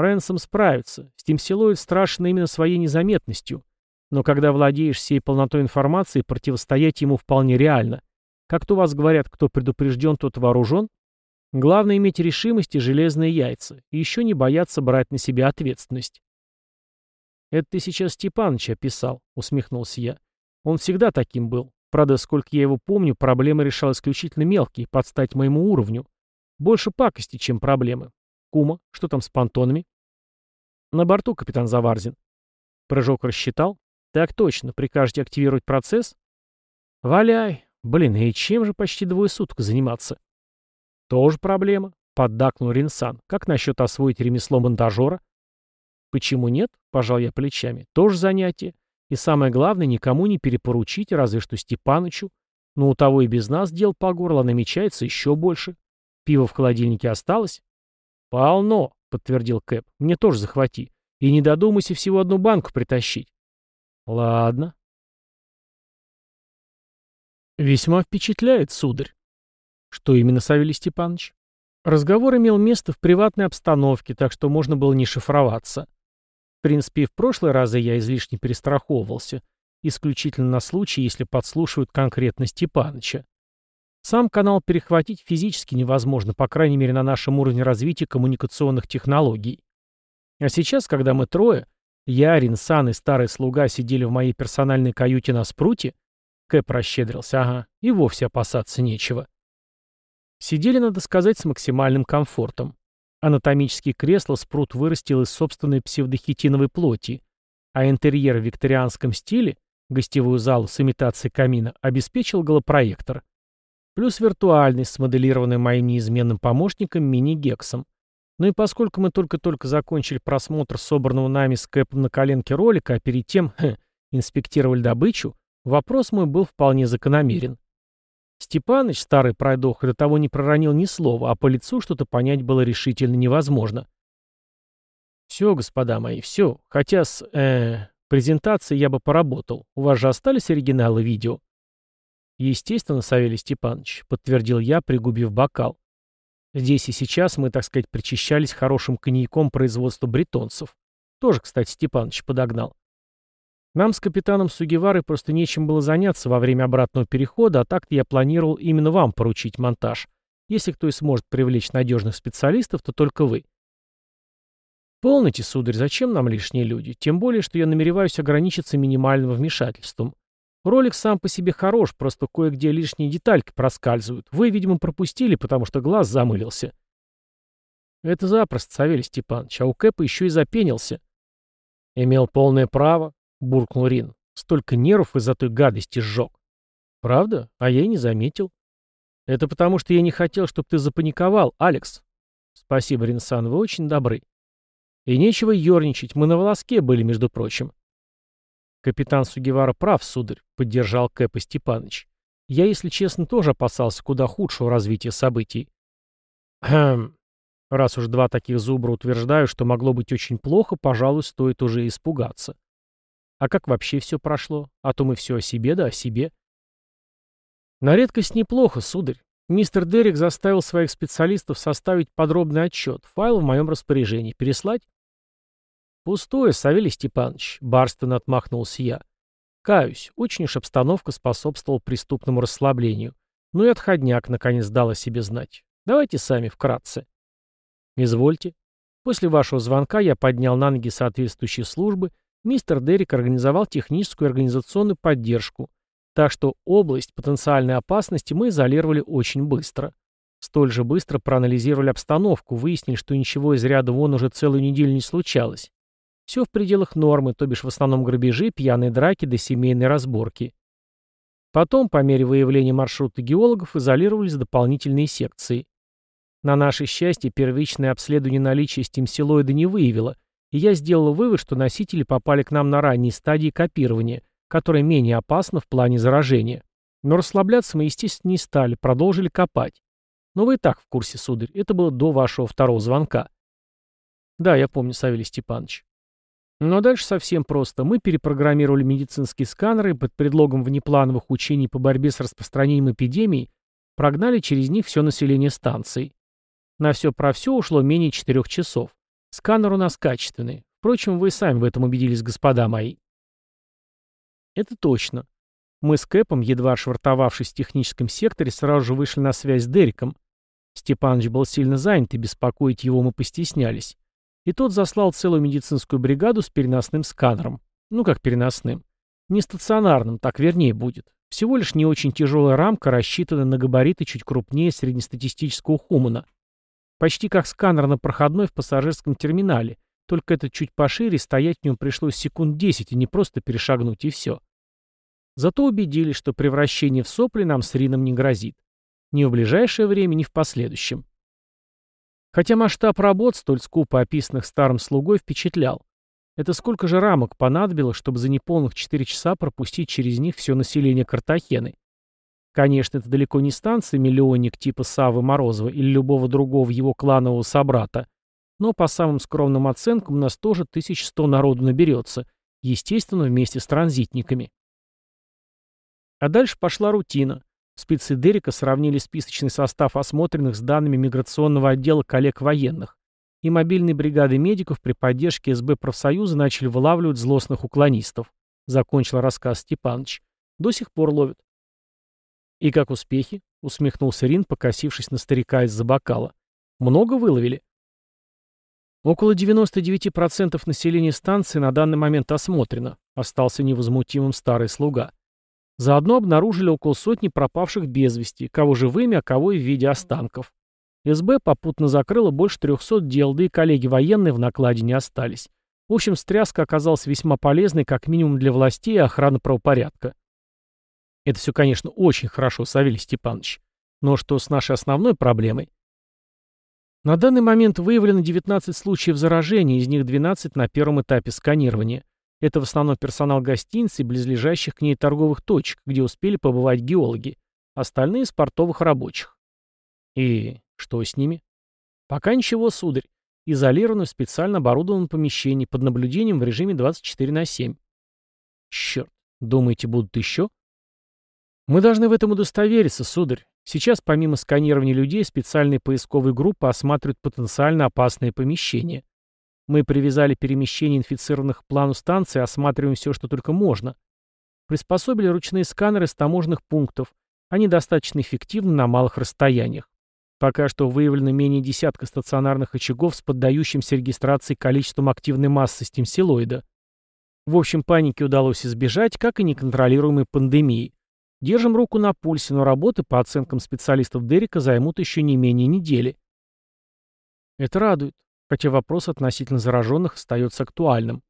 «Рэнсом справится. Стимсилоид страшен именно своей незаметностью. Но когда владеешь всей полнотой информации, противостоять ему вполне реально. Как-то у вас говорят, кто предупрежден, тот вооружен. Главное иметь решимость и железные яйца, и еще не бояться брать на себя ответственность. «Это ты сейчас Степаныч описал», — усмехнулся я. «Он всегда таким был. Правда, сколько я его помню, проблемы решал исключительно мелкие, под стать моему уровню. Больше пакости, чем проблемы. Кума, что там с понтонами?» «На борту, капитан Заварзин». Прыжок рассчитал? Так точно. Прикажете активировать процесс? Валяй. Блин, и чем же почти двое суток заниматься? Тоже проблема. Поддакнул Ринсан. Как насчет освоить ремесло монтажера? Почему нет? Пожал я плечами. Тоже занятие. И самое главное, никому не перепоручить, разве что Степанычу. Но у того и без нас дел по горло намечается еще больше. Пиво в холодильнике осталось? Полно, подтвердил Кэп. Мне тоже захвати. И не додумайся всего одну банку притащить. Ладно. Весьма впечатляет, сударь. Что именно, Савелий Степанович? Разговор имел место в приватной обстановке, так что можно было не шифроваться. В принципе, в прошлые разы я излишне перестраховывался, исключительно на случай, если подслушивают конкретно Степаныча. Сам канал перехватить физически невозможно, по крайней мере на нашем уровне развития коммуникационных технологий. А сейчас, когда мы трое, я, Ринсан и старый слуга сидели в моей персональной каюте на спруте. Кэп расщедрился, ага, и вовсе опасаться нечего. Сидели, надо сказать, с максимальным комфортом. Анатомические кресла спрут вырастил из собственной псевдохитиновой плоти, а интерьер в викторианском стиле, гостевую залу с имитацией камина, обеспечил голопроектор. Плюс виртуальность, смоделированная моим неизменным помощником мини-гексом. Ну и поскольку мы только-только закончили просмотр собранного нами с Кэпом на коленке ролика, а перед тем [laughs] инспектировали добычу, вопрос мой был вполне закономерен. Степаныч, старый пройдох, до того не проронил ни слова, а по лицу что-то понять было решительно невозможно. «Все, господа мои, все. Хотя с э, презентацией я бы поработал. У вас же остались оригиналы видео?» «Естественно, Савелий Степанович», — подтвердил я, пригубив бокал. Здесь и сейчас мы, так сказать, причащались хорошим коньяком производства бретонцев. Тоже, кстати, Степаныч подогнал. Нам с капитаном Сугеварой просто нечем было заняться во время обратного перехода, а так-то я планировал именно вам поручить монтаж. Если кто и сможет привлечь надежных специалистов, то только вы. Полните, сударь, зачем нам лишние люди? Тем более, что я намереваюсь ограничиться минимальным вмешательством. Ролик сам по себе хорош, просто кое-где лишние детальки проскальзывают. Вы, видимо, пропустили, потому что глаз замылился. Это запросто, Савелий Степанович, а у Кэпа еще и запенился. Имел полное право, буркнул Рин. Столько нервов из-за той гадости сжег. Правда? А я и не заметил. Это потому, что я не хотел, чтобы ты запаниковал, Алекс. Спасибо, Ринсан, вы очень добры. И нечего ерничать, мы на волоске были, между прочим. Капитан Сугивара прав, сударь, поддержал Кэпа Степаныч. Я, если честно, тоже опасался куда худшего развития событий. Хм. Раз уж два таких зубра утверждаю, что могло быть очень плохо, пожалуй, стоит уже испугаться. А как вообще все прошло? А то мы все о себе, да о себе. На редкость неплохо, сударь. Мистер Дерек заставил своих специалистов составить подробный отчет. Файл в моем распоряжении. Переслать? Пустое, Савелий Степанович. Барстон отмахнулся я. Каюсь, очень уж обстановка способствовала преступному расслаблению. Ну и отходняк наконец дал о себе знать. Давайте сами вкратце. Извольте. После вашего звонка я поднял на ноги соответствующие службы, мистер Дерек организовал техническую и организационную поддержку, так что область потенциальной опасности мы изолировали очень быстро. Столь же быстро проанализировали обстановку, выяснили, что ничего из ряда вон уже целую неделю не случалось. Все в пределах нормы, то бишь в основном грабежи, пьяные драки да семейные разборки. Потом, по мере выявления маршрута геологов, изолировались дополнительные секции. На наше счастье, первичное обследование наличия стимсилоида не выявило, и я сделал вывод, что носители попали к нам на ранней стадии копирования, которое менее опасно в плане заражения. Но расслабляться мы, естественно, не стали, продолжили копать. Но вы и так в курсе, сударь, это было до вашего второго звонка. Да, я помню, Савелий Степанович. Но дальше совсем просто. Мы перепрограммировали медицинские сканеры под предлогом внеплановых учений по борьбе с распространением эпидемий прогнали через них все население станции. На все про все ушло менее четырех часов. Сканер у нас качественный. Впрочем, вы сами в этом убедились, господа мои. Это точно. Мы с Кэпом, едва швартовавшись в техническом секторе, сразу же вышли на связь с Дериком. Степаныч был сильно занят, и беспокоить его мы постеснялись. И тот заслал целую медицинскую бригаду с переносным сканером. Ну, как переносным. Не стационарным, так вернее будет. Всего лишь не очень тяжелая рамка, рассчитанная на габариты чуть крупнее среднестатистического хумана. Почти как сканер на проходной в пассажирском терминале, только это чуть пошире, стоять в нем пришлось секунд 10 и не просто перешагнуть, и все. Зато убедились, что превращение в сопли нам с Рином не грозит. Ни в ближайшее время, ни в последующем. Хотя масштаб работ, столь скупо описанных старым слугой, впечатлял. Это сколько же рамок понадобилось, чтобы за неполных 4 часа пропустить через них все население Картахены? Конечно, это далеко не станция миллионник типа Савы Морозова или любого другого его кланового собрата, но по самым скромным оценкам у нас тоже 1100 народу наберется, естественно, вместе с транзитниками. А дальше пошла рутина. Спецы Дерека сравнили списочный состав осмотренных с данными миграционного отдела коллег военных, и мобильные бригады медиков при поддержке СБ профсоюза начали вылавливать злостных уклонистов. Закончил рассказ Степаныч. До сих пор ловят. «И как успехи?» — усмехнулся Рин, покосившись на старика из-за бокала. «Много выловили?» Около 99% населения станции на данный момент осмотрено, остался невозмутимым старый слуга. Заодно обнаружили около сотни пропавших без вести, кого живыми, а кого и в виде останков. СБ попутно закрыло больше 300 дел, да и коллеги военные в накладе не остались. В общем, стряска оказалась весьма полезной как минимум для властей и охраны правопорядка. Это все, конечно, очень хорошо, Савелий Степанович. Но что с нашей основной проблемой? На данный момент выявлено 19 случаев заражения, из них 12 на первом этапе сканирования. Это в основном персонал гостиницы и близлежащих к ней торговых точек, где успели побывать геологи. Остальные – портовых рабочих. И что с ними? Пока ничего, сударь. Изолированы в специально оборудованном помещении под наблюдением в режиме 24 на 7. Черт, думаете, будут еще? Мы должны в этом удостовериться, сударь. Сейчас помимо сканирования людей специальные поисковые группы осматривают потенциально опасные помещения. Мы привязали перемещение инфицированных к плану станции, осматриваем все, что только можно. Приспособили ручные сканеры с таможенных пунктов. Они достаточно эффективны на малых расстояниях. Пока что выявлено менее десятка стационарных очагов с поддающимся регистрации количеством активной массы стимсилоида. В общем, паники удалось избежать, как и неконтролируемой пандемии. Держим руку на пульсе, но работы, по оценкам специалистов Дерека, займут еще не менее недели. Это радует, хотя вопрос относительно зараженных остается актуальным.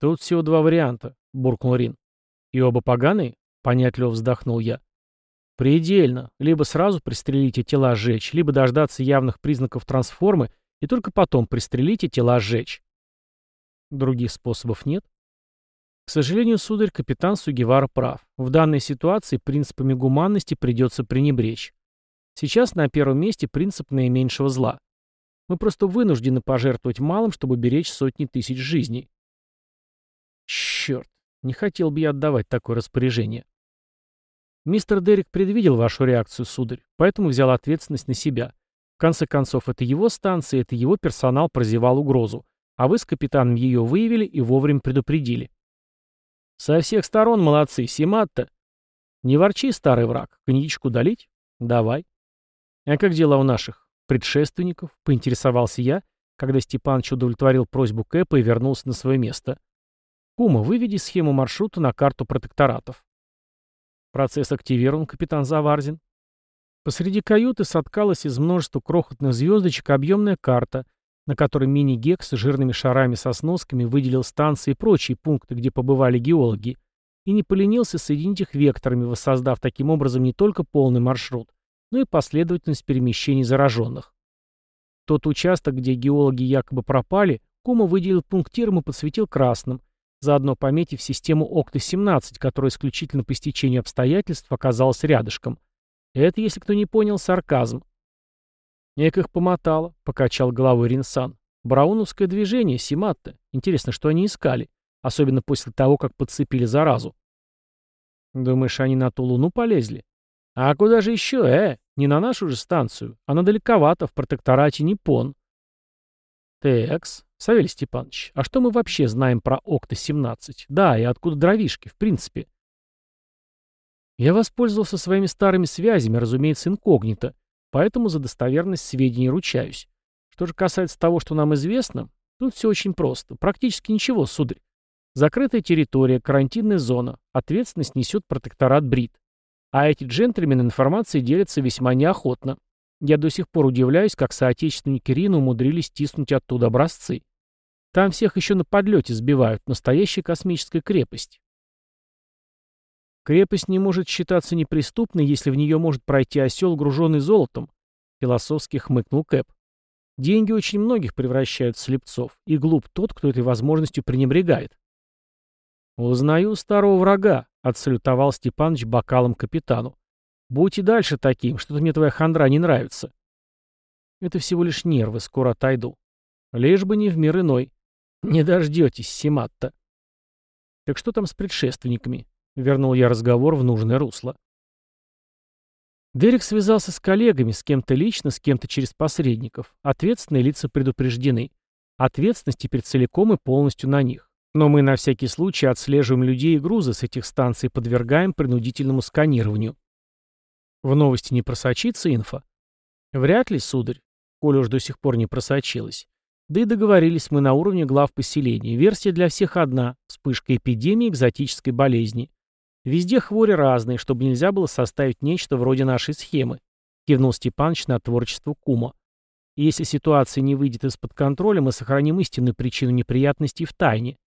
Тут всего два варианта, буркнул Рин. И оба поганые? Понятливо вздохнул я. Предельно. Либо сразу пристрелить и тела сжечь, либо дождаться явных признаков трансформы и только потом пристрелить и тела сжечь. Других способов нет? К сожалению, сударь, капитан Сугивара прав. В данной ситуации принципами гуманности придется пренебречь. Сейчас на первом месте принцип наименьшего зла. Мы просто вынуждены пожертвовать малым, чтобы беречь сотни тысяч жизней. Черт, не хотел бы я отдавать такое распоряжение. Мистер Дерек предвидел вашу реакцию, сударь, поэтому взял ответственность на себя. В конце концов, это его станция, это его персонал прозевал угрозу, а вы с капитаном ее выявили и вовремя предупредили. Со всех сторон молодцы, Симатта. Не ворчи, старый враг. Коньячку долить? Давай. А как дела у наших предшественников? Поинтересовался я, когда Степаныч удовлетворил просьбу Кэпа и вернулся на свое место. Кума, выведи схему маршрута на карту протекторатов. Процесс активирован, капитан Заварзин. Посреди каюты соткалась из множества крохотных звездочек объемная карта, на которой мини-гекс с жирными шарами со сносками выделил станции и прочие пункты, где побывали геологи, и не поленился соединить их векторами, воссоздав таким образом не только полный маршрут, но и последовательность перемещений зараженных. Тот участок, где геологи якобы пропали, Кума выделил пунктиром и подсветил красным, заодно пометив систему Окта-17, которая исключительно по стечению обстоятельств оказалась рядышком. Это, если кто не понял, сарказм. «Эк их помотало», — покачал головой Ринсан. «Брауновское движение, Симатта. Интересно, что они искали? Особенно после того, как подцепили заразу». «Думаешь, они на ту луну полезли?» «А куда же еще, э? Не на нашу же станцию. Она далековато, в протекторате Непон». «Текс. Савелий Степанович, а что мы вообще знаем про Окта-17? Да, и откуда дровишки, в принципе?» Я воспользовался своими старыми связями, разумеется, инкогнито. Поэтому за достоверность сведений ручаюсь. Что же касается того, что нам известно, тут все очень просто. Практически ничего, сударь. Закрытая территория, карантинная зона. Ответственность несет протекторат Брит. А эти джентльмены информацией делятся весьма неохотно. Я до сих пор удивляюсь, как соотечественники Рина умудрились тиснуть оттуда образцы. Там всех еще на подлете сбивают. Настоящая космическая крепость. Крепость не может считаться неприступной, если в нее может пройти осел, груженный золотом, философски хмыкнул Кэп. Деньги очень многих превращают в слепцов, и глуп тот, кто этой возможностью пренебрегает. «Узнаю старого врага», — отсалютовал Степаныч бокалом капитану. «Будь и дальше таким, что-то мне твоя хандра не нравится». «Это всего лишь нервы, скоро отойду. Лишь бы не в мир иной. Не дождетесь, Симатта». «Так что там с предшественниками?» Вернул я разговор в нужное русло. Дерек связался с коллегами, с кем-то лично, с кем-то через посредников. Ответственные лица предупреждены. Ответственность теперь целиком и полностью на них. Но мы на всякий случай отслеживаем людей и грузы с этих станций и подвергаем принудительному сканированию. В новости не просочится инфа? Вряд ли, сударь, коли уж до сих пор не просочилась. Да и договорились мы на уровне глав поселений. Версия для всех одна – вспышка эпидемии экзотической болезни. Везде хвори разные, чтобы нельзя было составить нечто вроде нашей схемы. Кивнул Степаныч на творчество кума. Если ситуация не выйдет из-под контроля, мы сохраним истинную причину неприятностей в тайне.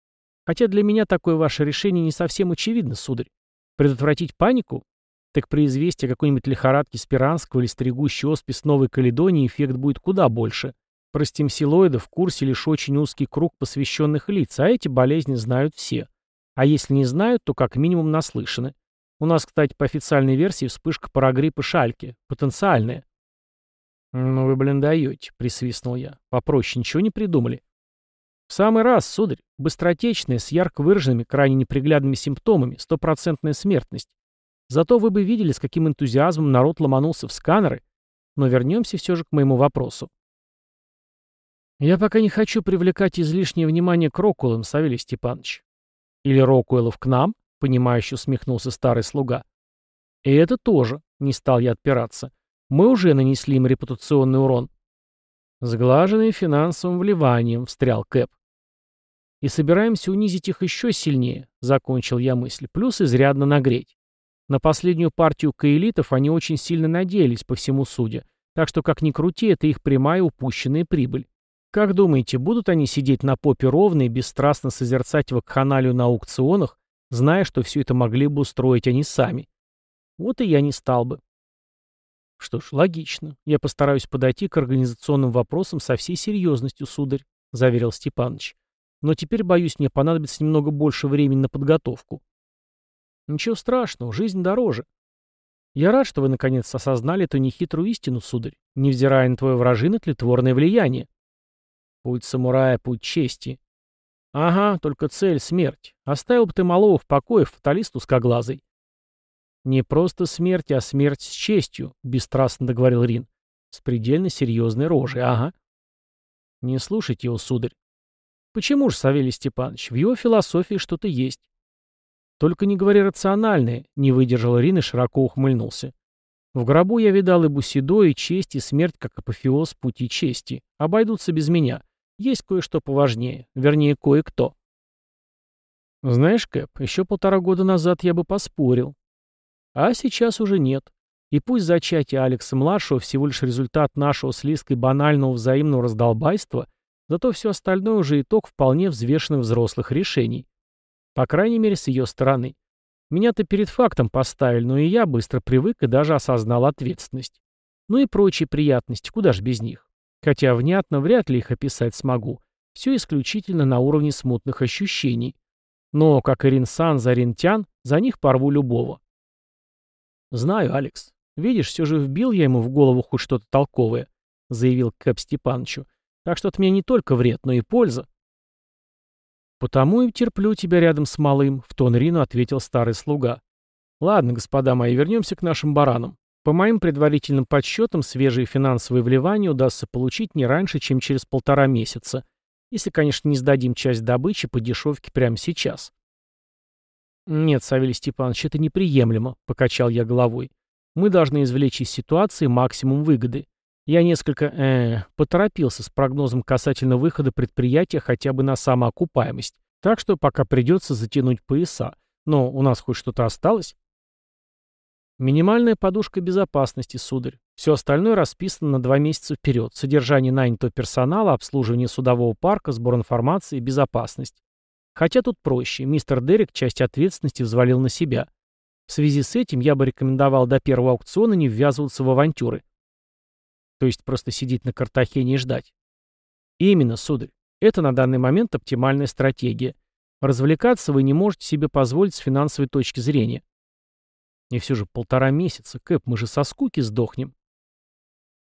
Хотя для меня такое ваше решение не совсем очевидно, сударь. Предотвратить панику? Так при известии о какой-нибудь лихорадке Спиранского или стригущей оспи с Новой Каледонии эффект будет куда больше. Про стимсилоида в курсе лишь очень узкий круг посвященных лиц, а эти болезни знают все. А если не знают, то как минимум наслышаны. У нас, кстати, по официальной версии вспышка парагриппа шальки. Потенциальная. «Ну вы, блин, даете», — присвистнул я. «Попроще ничего не придумали». «В самый раз, сударь. Быстротечная, с ярко выраженными, крайне неприглядными симптомами, стопроцентная смертность. Зато вы бы видели, с каким энтузиазмом народ ломанулся в сканеры. Но вернемся все же к моему вопросу. Я пока не хочу привлекать излишнее внимание к Рокулам, Савелий Степанович. Или Рокуэллов к нам? Понимающе усмехнулся старый слуга. И это тоже, не стал я отпираться. Мы уже нанесли им репутационный урон. Сглаженный финансовым вливанием, встрял Кэп. И собираемся унизить их еще сильнее, закончил я мысль, плюс изрядно нагреть. На последнюю партию каэлитов они очень сильно надеялись, по всему судя, так что, как ни крути, это их прямая упущенная прибыль. Как думаете, будут они сидеть на попе ровно и бесстрастно созерцать вакханалию на аукционах, зная, что все это могли бы устроить они сами? Вот и я не стал бы. Что ж, логично. Я постараюсь подойти к организационным вопросам со всей серьезностью, сударь, заверил Степаныч. Но теперь, боюсь, мне понадобится немного больше времени на подготовку. Ничего страшного, жизнь дороже. Я рад, что вы наконец осознали эту нехитрую истину, сударь, невзирая на твое вражины тлетворное влияние. Путь самурая — путь чести. Ага, только цель — смерть. Оставил бы ты малого в покое, фаталист узкоглазый. Не просто смерть, а смерть с честью, бесстрастно договорил Рин. С предельно серьезной рожей, ага. Не слушайте его, сударь. Почему же, Савелий Степанович, в его философии что-то есть? Только не говори рациональное, не выдержал Рин и широко ухмыльнулся. В гробу я видал и Бусидо, и честь, и смерть, как апофеоз пути чести. Обойдутся без меня. Есть кое-что поважнее, вернее, кое-кто. Знаешь, Кэп, еще полтора года назад я бы поспорил. А сейчас уже нет. И пусть зачатие Алекса-младшего всего лишь результат нашего с Лиской банального взаимного раздолбайства, зато все остальное уже итог вполне взвешенных взрослых решений. По крайней мере, с ее стороны. Меня-то перед фактом поставили, но и я быстро привык и даже осознал ответственность. Ну и прочие приятности, куда ж без них. Хотя внятно вряд ли их описать смогу. Все исключительно на уровне смутных ощущений. Но, как и Ринсан за Ринтян, за них порву любого. Знаю, Алекс. Видишь, все же вбил я ему в голову хоть что-то толковое, заявил Кэп Степановичу. Так что от меня не только вред, но и польза. «Потому и терплю тебя рядом с малым», — в тон Рину ответил старый слуга. «Ладно, господа мои, вернемся к нашим баранам. По моим предварительным подсчетам, свежие финансовые вливания удастся получить не раньше, чем через полтора месяца, если, конечно, не сдадим часть добычи по дешевке прямо сейчас». «Нет, Савелий Степанович, это неприемлемо», — покачал я головой. «Мы должны извлечь из ситуации максимум выгоды. Я несколько, э, поторопился с прогнозом касательно выхода предприятия хотя бы на самоокупаемость. Так что пока придется затянуть пояса. Но у нас хоть что-то осталось? Минимальная подушка безопасности, сударь. Все остальное расписано на два месяца вперед. Содержание нанятого персонала, обслуживание судового парка, сбор информации, безопасность. Хотя тут проще. Мистер Дерек часть ответственности взвалил на себя. В связи с этим я бы рекомендовал до первого аукциона не ввязываться в авантюры. То есть просто сидеть на Картахене и ждать. Именно, сударь. Это на данный момент оптимальная стратегия. Развлекаться вы не можете себе позволить с финансовой точки зрения. И все же полтора месяца, Кэп, мы же со скуки сдохнем.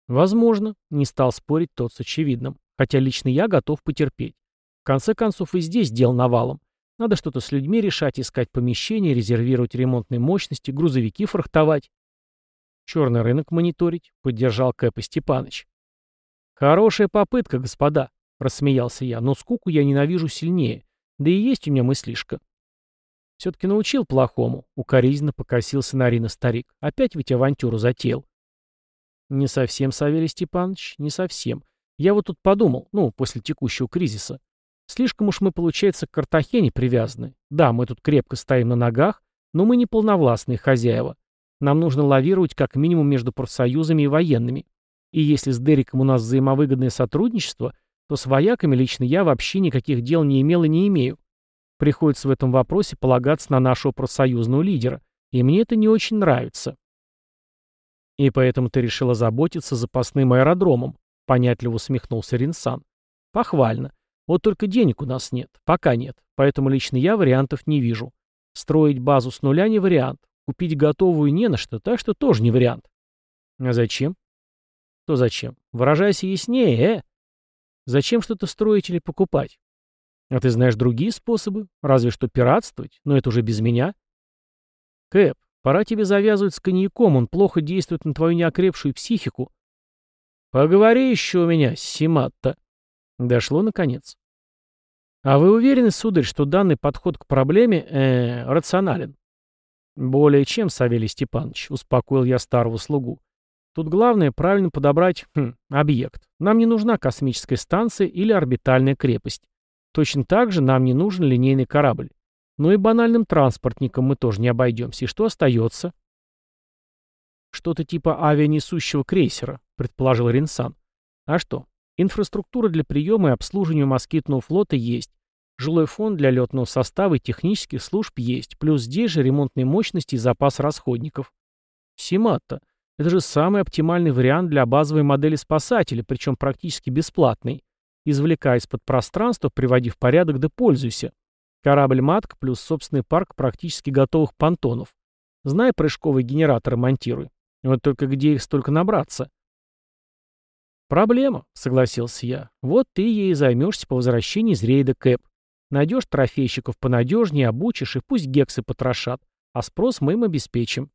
Возможно, не стал спорить тот с очевидным. Хотя лично я готов потерпеть. В конце концов и здесь дел навалом. Надо что-то с людьми решать, искать помещения, резервировать ремонтные мощности, грузовики фрахтовать. Черный рынок мониторить, поддержал Кэп Степаныч. Хорошая попытка, господа, рассмеялся я, но скуку я ненавижу сильнее. Да и есть у меня мыслишка. Все-таки научил плохому, укоризненно покосился на Арина старик. Опять ведь авантюру затеял. Не совсем, Савелий Степанович, не совсем. Я вот тут подумал, ну, после текущего кризиса. Слишком уж мы, получается, к Картахене привязаны. Да, мы тут крепко стоим на ногах, но мы не полновластные хозяева. Нам нужно лавировать как минимум между профсоюзами и военными. И если с Дериком у нас взаимовыгодное сотрудничество, то с вояками лично я вообще никаких дел не имел и не имею. Приходится в этом вопросе полагаться на нашего профсоюзного лидера. И мне это не очень нравится. И поэтому ты решила заботиться запасным аэродромом, понятливо усмехнулся Ринсан. Похвально. Вот только денег у нас нет. Пока нет. Поэтому лично я вариантов не вижу. Строить базу с нуля не вариант. Купить готовую не на что, так что тоже не вариант. А зачем? То зачем? Выражайся яснее, э? Зачем что-то строить или покупать? А ты знаешь другие способы? Разве что пиратствовать, но это уже без меня. Кэп, пора тебе завязывать с коньяком, он плохо действует на твою неокрепшую психику. Поговори еще у меня, Симатта. Дошло наконец. А вы уверены, сударь, что данный подход к проблеме э, рационален? «Более чем, Савелий Степанович», — успокоил я старого слугу. «Тут главное правильно подобрать хм, объект. Нам не нужна космическая станция или орбитальная крепость. Точно так же нам не нужен линейный корабль. Но и банальным транспортником мы тоже не обойдемся. И что остается? Что-то типа авианесущего крейсера, предположил Ринсан. А что? Инфраструктура для приема и обслуживания москитного флота есть. Жилой фонд для летного состава и технических служб есть. Плюс здесь же ремонтные мощности и запас расходников. Симатта. Это же самый оптимальный вариант для базовой модели спасателя, причем практически бесплатный. Извлекай из-под пространства, приводи в порядок да пользуйся. Корабль-матка плюс собственный парк практически готовых понтонов. Знай прыжковые генераторы монтируй. Вот только где их столько набраться? Проблема, согласился я. Вот ты ей займешься по возвращении из рейда Кэп. Найдешь трофейщиков понадежнее, обучишь, и пусть гексы потрошат. А спрос мы им обеспечим.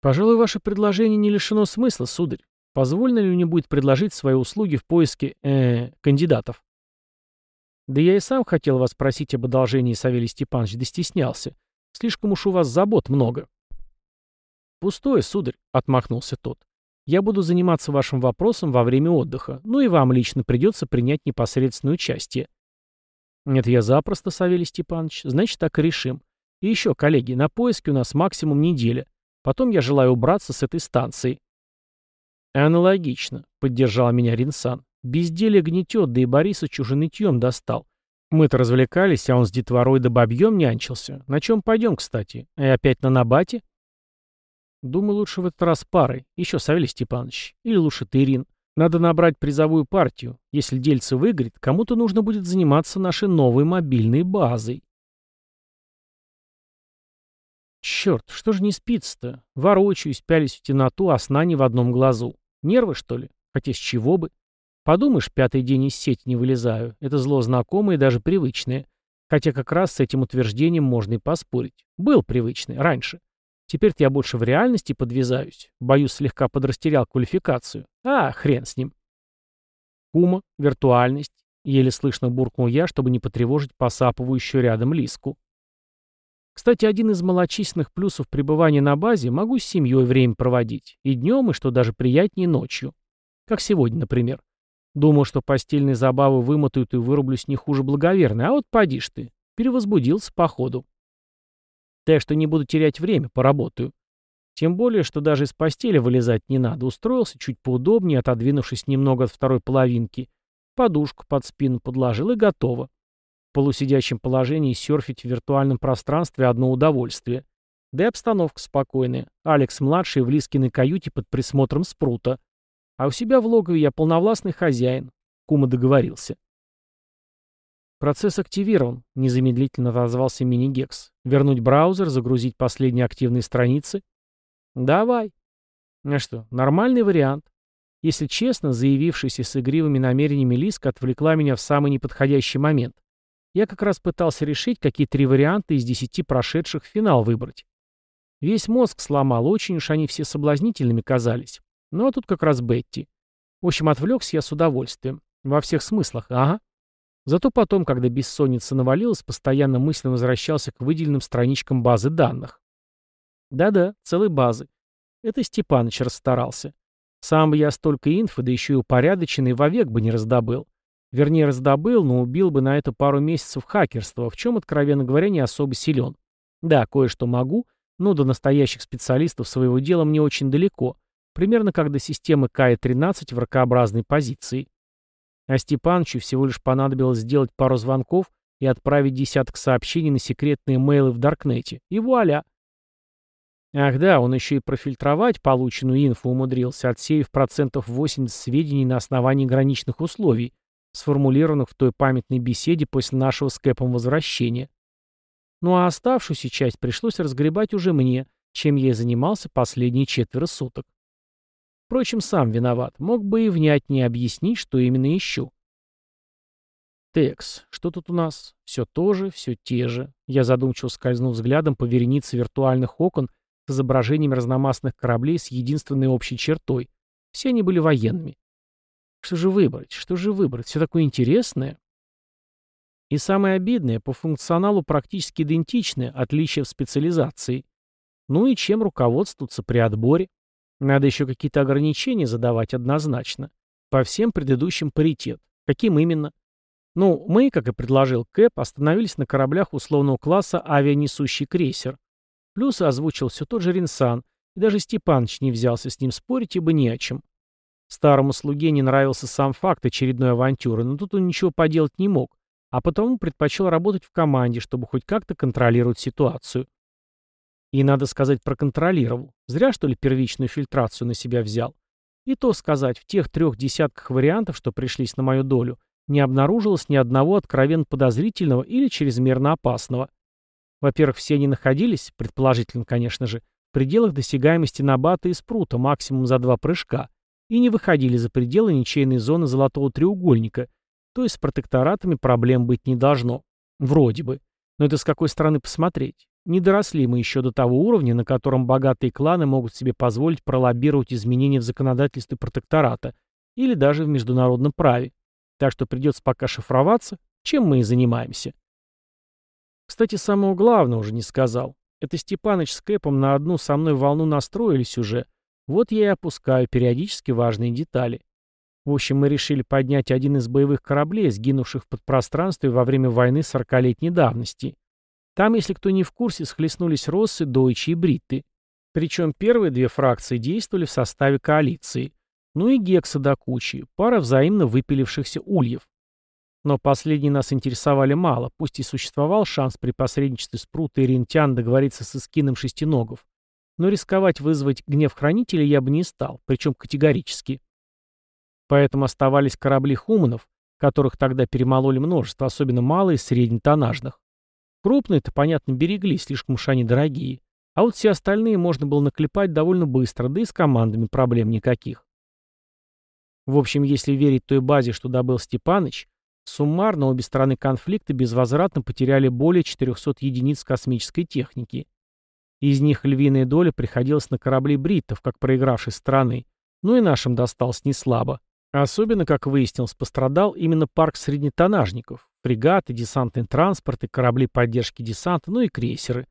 Пожалуй, ваше предложение не лишено смысла, сударь. Позволено ли мне будет предложить свои услуги в поиске, э, кандидатов? Да я и сам хотел вас спросить об одолжении, Савелий Степанович, да стеснялся. Слишком уж у вас забот много. Пустое, сударь, отмахнулся тот. Я буду заниматься вашим вопросом во время отдыха, ну и вам лично придется принять непосредственное участие. Нет, я запросто, Савелий Степанович, значит, так и решим. И еще, коллеги, на поиске у нас максимум неделя. Потом я желаю убраться с этой станции». «Аналогично», — поддержал меня Ринсан. «Безделие гнетет, да и Бориса уже нытьем достал. Мы-то развлекались, а он с детворой да бабьем нянчился. На чем пойдем, кстати? И опять на Набате?» «Думаю, лучше в этот раз парой. Еще Савелий Степанович. Или лучше ты, Ирин. Надо набрать призовую партию. Если дельце выиграет, кому-то нужно будет заниматься нашей новой мобильной базой». Черт, что же не спится-то? Ворочаюсь, пялись в темноту, а сна не в одном глазу. Нервы, что ли? Хотя с чего бы? Подумаешь, пятый день из сети не вылезаю. Это зло знакомое и даже привычное. Хотя как раз с этим утверждением можно и поспорить. Был привычный, раньше. Теперь-то я больше в реальности подвязаюсь. Боюсь, слегка подрастерял квалификацию. А, хрен с ним. Кума, виртуальность. Еле слышно буркнул я, чтобы не потревожить посапывающую рядом Лиску. Кстати, один из малочисленных плюсов пребывания на базе – могу с семьей время проводить. И днем, и что даже приятнее ночью. Как сегодня, например. Думал, что постельные забавы вымотают и вырублюсь не хуже благоверной, а вот поди ж ты. Перевозбудился походу. Так что не буду терять время, поработаю. Тем более, что даже из постели вылезать не надо. Устроился чуть поудобнее, отодвинувшись немного от второй половинки. Подушку под спину подложил и готово. В полусидячем положении серфить в виртуальном пространстве одно удовольствие. Да и обстановка спокойная. Алекс-младший в Лискиной каюте под присмотром Спрута. А у себя в логове я полновластный хозяин. Кума договорился. Процесс активирован, незамедлительно отозвался мини-гекс. Вернуть браузер, загрузить последние активные страницы? Давай. А что, нормальный вариант. Если честно, заявившаяся с игривыми намерениями Лиска отвлекла меня в самый неподходящий момент. Я как раз пытался решить, какие три варианта из десяти прошедших финал выбрать. Весь мозг сломал, очень уж они все соблазнительными казались. Ну а тут как раз Бетти. В общем, отвлекся я с удовольствием. Во всех смыслах, ага. Зато потом, когда бессонница навалилась, постоянно мысленно возвращался к выделенным страничкам базы данных. Да-да, целой базы. Это Степаныч расстарался. Сам бы я столько инфы, да еще и упорядоченный, вовек бы не раздобыл. Вернее, раздобыл, но убил бы на это пару месяцев хакерства, в чем, откровенно говоря, не особо силен. Да, кое-что могу, но до настоящих специалистов своего дела мне очень далеко. Примерно как до системы КАИ-13 в ракообразной позиции. А Степанычу всего лишь понадобилось сделать пару звонков и отправить десяток сообщений на секретные мейлы в Даркнете. И вуаля! Ах да, он еще и профильтровать полученную инфу умудрился, отсеяв процентов 80 сведений на основании граничных условий, сформулированных в той памятной беседе после нашего с Кэпом возвращения. Ну а оставшуюся часть пришлось разгребать уже мне, чем я и занимался последние четверо суток. Впрочем, сам виноват, мог бы и внятнее объяснить, что именно ищу. Текс, что тут у нас? Все то же, все те же. Я задумчиво скользнул взглядом по веренице виртуальных окон с изображением разномастных кораблей с единственной общей чертой. Все они были военными. Что же выбрать? Что же выбрать? Все такое интересное. И самое обидное, по функционалу практически идентичное, отличие в специализации. Ну и чем руководствоваться при отборе? Надо еще какие-то ограничения задавать однозначно. По всем предыдущим паритет. Каким именно? Ну, мы, как и предложил Кэп, остановились на кораблях условного класса авианесущий крейсер. Плюс озвучил все тот же Ринсан, и даже Степаныч не взялся с ним спорить, ибо не о чем. Старому слуге не нравился сам факт очередной авантюры, но тут он ничего поделать не мог, а потому предпочел работать в команде, чтобы хоть как-то контролировать ситуацию. И, надо сказать, проконтролировал. Зря, что ли, первичную фильтрацию на себя взял. И то сказать, в тех трех десятках вариантов, что пришлись на мою долю, не обнаружилось ни одного откровенно подозрительного или чрезмерно опасного. Во-первых, все они находились, предположительно, конечно же, в пределах досягаемости Набата и Спрута максимум за два прыжка, и не выходили за пределы ничейной зоны Золотого треугольника, то есть с протекторатами проблем быть не должно. Вроде бы. Но это с какой стороны посмотреть? Не доросли мы еще до того уровня, на котором богатые кланы могут себе позволить пролоббировать изменения в законодательстве протектората или даже в международном праве. Так что придется пока шифроваться, чем мы и занимаемся. Кстати, самого главного уже не сказал. Это Степаныч с Кэпом на одну со мной волну настроились уже. Вот я и опускаю периодически важные детали. В общем, мы решили поднять один из боевых кораблей, сгинувших в подпространстве во время войны сорокалетней давности. Там, если кто не в курсе, схлестнулись Россы, Дойчи и Бритты. Причем первые две фракции действовали в составе коалиции. Ну и Гекса до кучи, пара взаимно выпилившихся ульев. Но последние нас интересовали мало, пусть и существовал шанс при посредничестве Спрута и Рентян договориться с Искином Шестиногов. Но рисковать вызвать гнев хранителя я бы не стал, причем категорически. Поэтому оставались корабли хуманов, которых тогда перемололи множество, особенно малые и среднетонажных. Крупные-то, понятно, берегли, слишком уж они дорогие. А вот все остальные можно было наклепать довольно быстро, да и с командами проблем никаких. В общем, если верить той базе, что добыл Степаныч, суммарно обе стороны конфликта безвозвратно потеряли более 400 единиц космической техники. Из них львиная доля приходилась на корабли бриттов, как проигравшей страны, ну и нашим досталось неслабо. Особенно, как выяснилось, пострадал именно парк среднетонажников, фрегаты, десантные транспорты, корабли поддержки десанта, ну и крейсеры.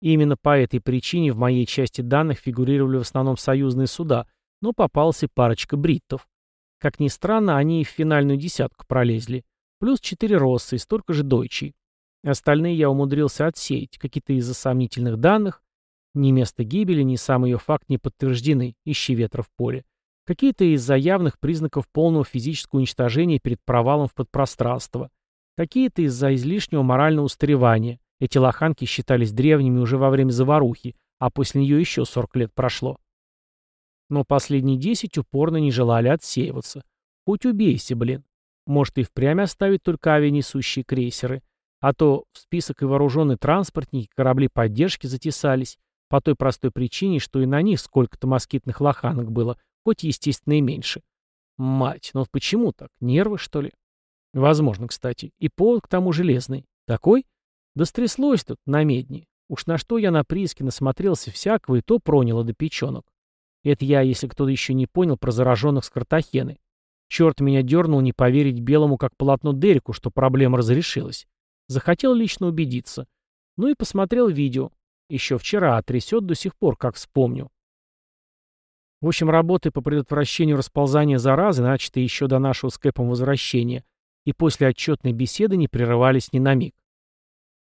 И именно по этой причине в моей части данных фигурировали в основном союзные суда, но попалась и парочка бриттов. Как ни странно, они и в финальную десятку пролезли. Плюс четыре россы и столько же дойчей. Остальные я умудрился отсеять, какие-то из-за сомнительных данных. Ни место гибели, ни сам ее факт не подтверждены, ищи ветра в поле. Какие-то из-за явных признаков полного физического уничтожения перед провалом в подпространство. Какие-то из-за излишнего морального устаревания. Эти лоханки считались древними уже во время заварухи, а после нее еще 40 лет прошло. Но последние 10 упорно не желали отсеиваться. Хоть убейся, блин. Может и впрямь оставить только авианесущие крейсеры. А то в список и вооруженные транспортники, корабли поддержки затесались, по той простой причине, что и на них сколько-то москитных лоханок было, хоть, естественно, и меньше. Мать, ну вот почему так? Нервы, что ли? Возможно, кстати. И повод к тому железный. Такой? Да стряслось тут на медне. Уж на что я на прииске насмотрелся всякого, и то проняло до печенок. Это я, если кто-то еще не понял, про зараженных с Картахены. Черт меня дернул не поверить белому, как полотно Дереку, что проблема разрешилась. Захотел лично убедиться. Ну и посмотрел видео. Еще вчера, а трясет до сих пор, как вспомню. В общем, работы по предотвращению расползания заразы, начатые еще до нашего с Кэпом возвращения, и после отчетной беседы не прерывались ни на миг.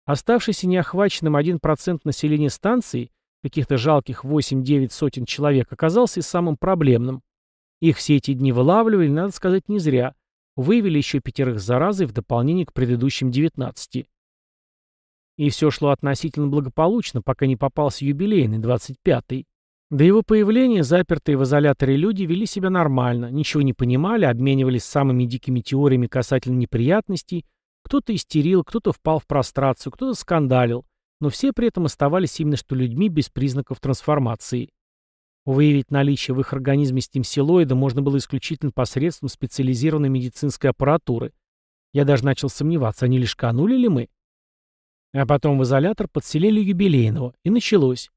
Оставшийся неохваченным 1% населения станции, каких-то жалких 8-9 сотен человек, оказался и самым проблемным. Их все эти дни вылавливали, надо сказать, не зря. Вывели еще пятерых заразой в дополнение к предыдущим 19. И все шло относительно благополучно, пока не попался юбилейный, 25-й. До его появления запертые в изоляторе люди вели себя нормально, ничего не понимали, обменивались самыми дикими теориями касательно неприятностей, кто-то истерил, кто-то впал в прострацию, кто-то скандалил, но все при этом оставались именно что людьми без признаков трансформации. Выявить наличие в их организме стимсилоида можно было исключительно посредством специализированной медицинской аппаратуры. Я даже начал сомневаться, они лишь канули ли мы? А потом в изолятор подселили юбилейного, и началось.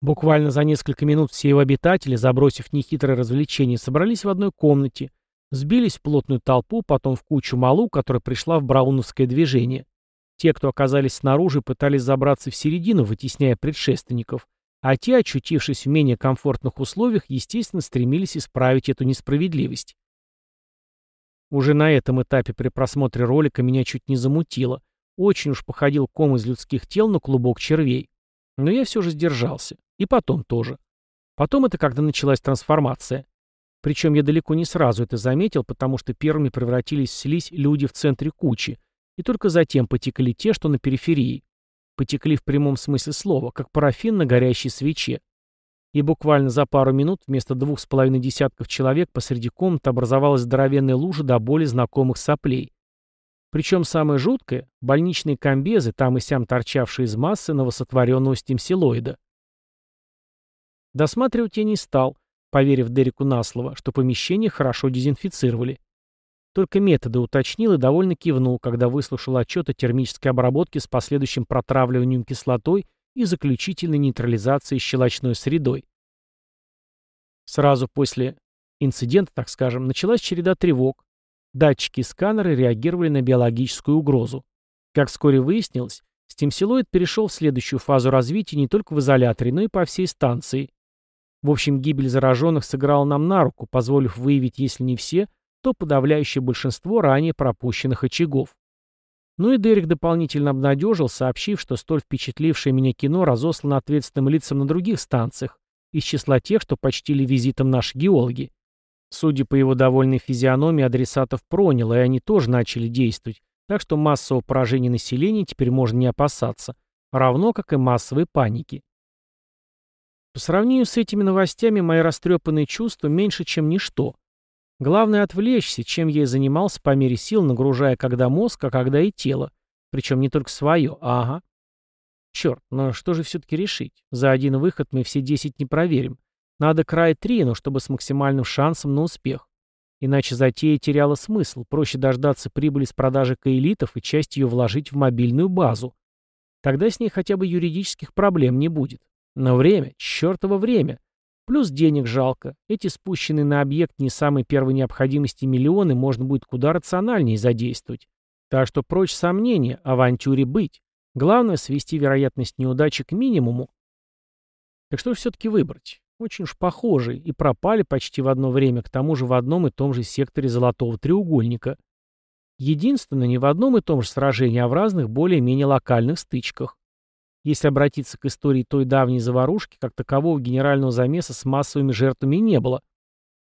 Буквально за несколько минут все его обитатели, забросив нехитрое развлечение, собрались в одной комнате, сбились в плотную толпу, потом в кучу малу, которая пришла в брауновское движение. Те, кто оказались снаружи, пытались забраться в середину, вытесняя предшественников, а те, очутившись в менее комфортных условиях, естественно, стремились исправить эту несправедливость. Уже на этом этапе при просмотре ролика меня чуть не замутило. Очень уж походил ком из людских тел на клубок червей. Но я все же сдержался. И потом тоже. Потом это когда началась трансформация. Причем я далеко не сразу это заметил, потому что первыми превратились в слизь люди в центре кучи, и только затем потекли те, что на периферии. Потекли в прямом смысле слова, как парафин на горящей свече. И буквально за пару минут вместо двух с половиной десятков человек посреди комнаты образовалась здоровенная лужа до боли знакомых соплей. Причем самое жуткое — больничные комбезы, там и сям торчавшие из массы новосотворенного стимсилоида. Досматривать я не стал, поверив Дереку на слово, что помещение хорошо дезинфицировали. Только методы уточнил и довольно кивнул, когда выслушал отчет о термической обработке с последующим протравливанием кислотой и заключительной нейтрализацией щелочной средой. Сразу после инцидента, так скажем, началась череда тревог. Датчики и сканеры реагировали на биологическую угрозу. Как вскоре выяснилось, стимсилоид перешел в следующую фазу развития не только в изоляторе, но и по всей станции. В общем, гибель зараженных сыграла нам на руку, позволив выявить, если не все, то подавляющее большинство ранее пропущенных очагов. Ну и Дерек дополнительно обнадежил, сообщив, что столь впечатлившее меня кино разослано ответственным лицам на других станциях, из числа тех, что почтили визитом наши геологи. Судя по его довольной физиономии, адресатов проняло, и они тоже начали действовать, так что массового поражения населения теперь можно не опасаться, равно как и массовой паники. По сравнению с этими новостями мои растрепанные чувства меньше, чем ничто. Главное отвлечься, чем я и занимался по мере сил, нагружая когда мозг, а когда и тело. Причем не только свое, ага. Черт, но что же все-таки решить? За один выход мы все десять не проверим. Надо край три, но чтобы с максимальным шансом на успех. Иначе затея теряла смысл, проще дождаться прибыли с продажи каэлитов и часть ее вложить в мобильную базу. Тогда с ней хотя бы юридических проблем не будет. Но время, чертово время. Плюс денег жалко. Эти спущенные на объект не самой первой необходимости миллионы можно будет куда рациональнее задействовать. Так что прочь сомнения, авантюре быть. Главное свести вероятность неудачи к минимуму. Так что же все-таки выбрать? Очень уж похожие и пропали почти в одно время, к тому же в одном и том же секторе Золотого треугольника. Единственное, не в одном и том же сражении, а в разных более-менее локальных стычках. Если обратиться к истории той давней заварушки, как такового генерального замеса с массовыми жертвами не было.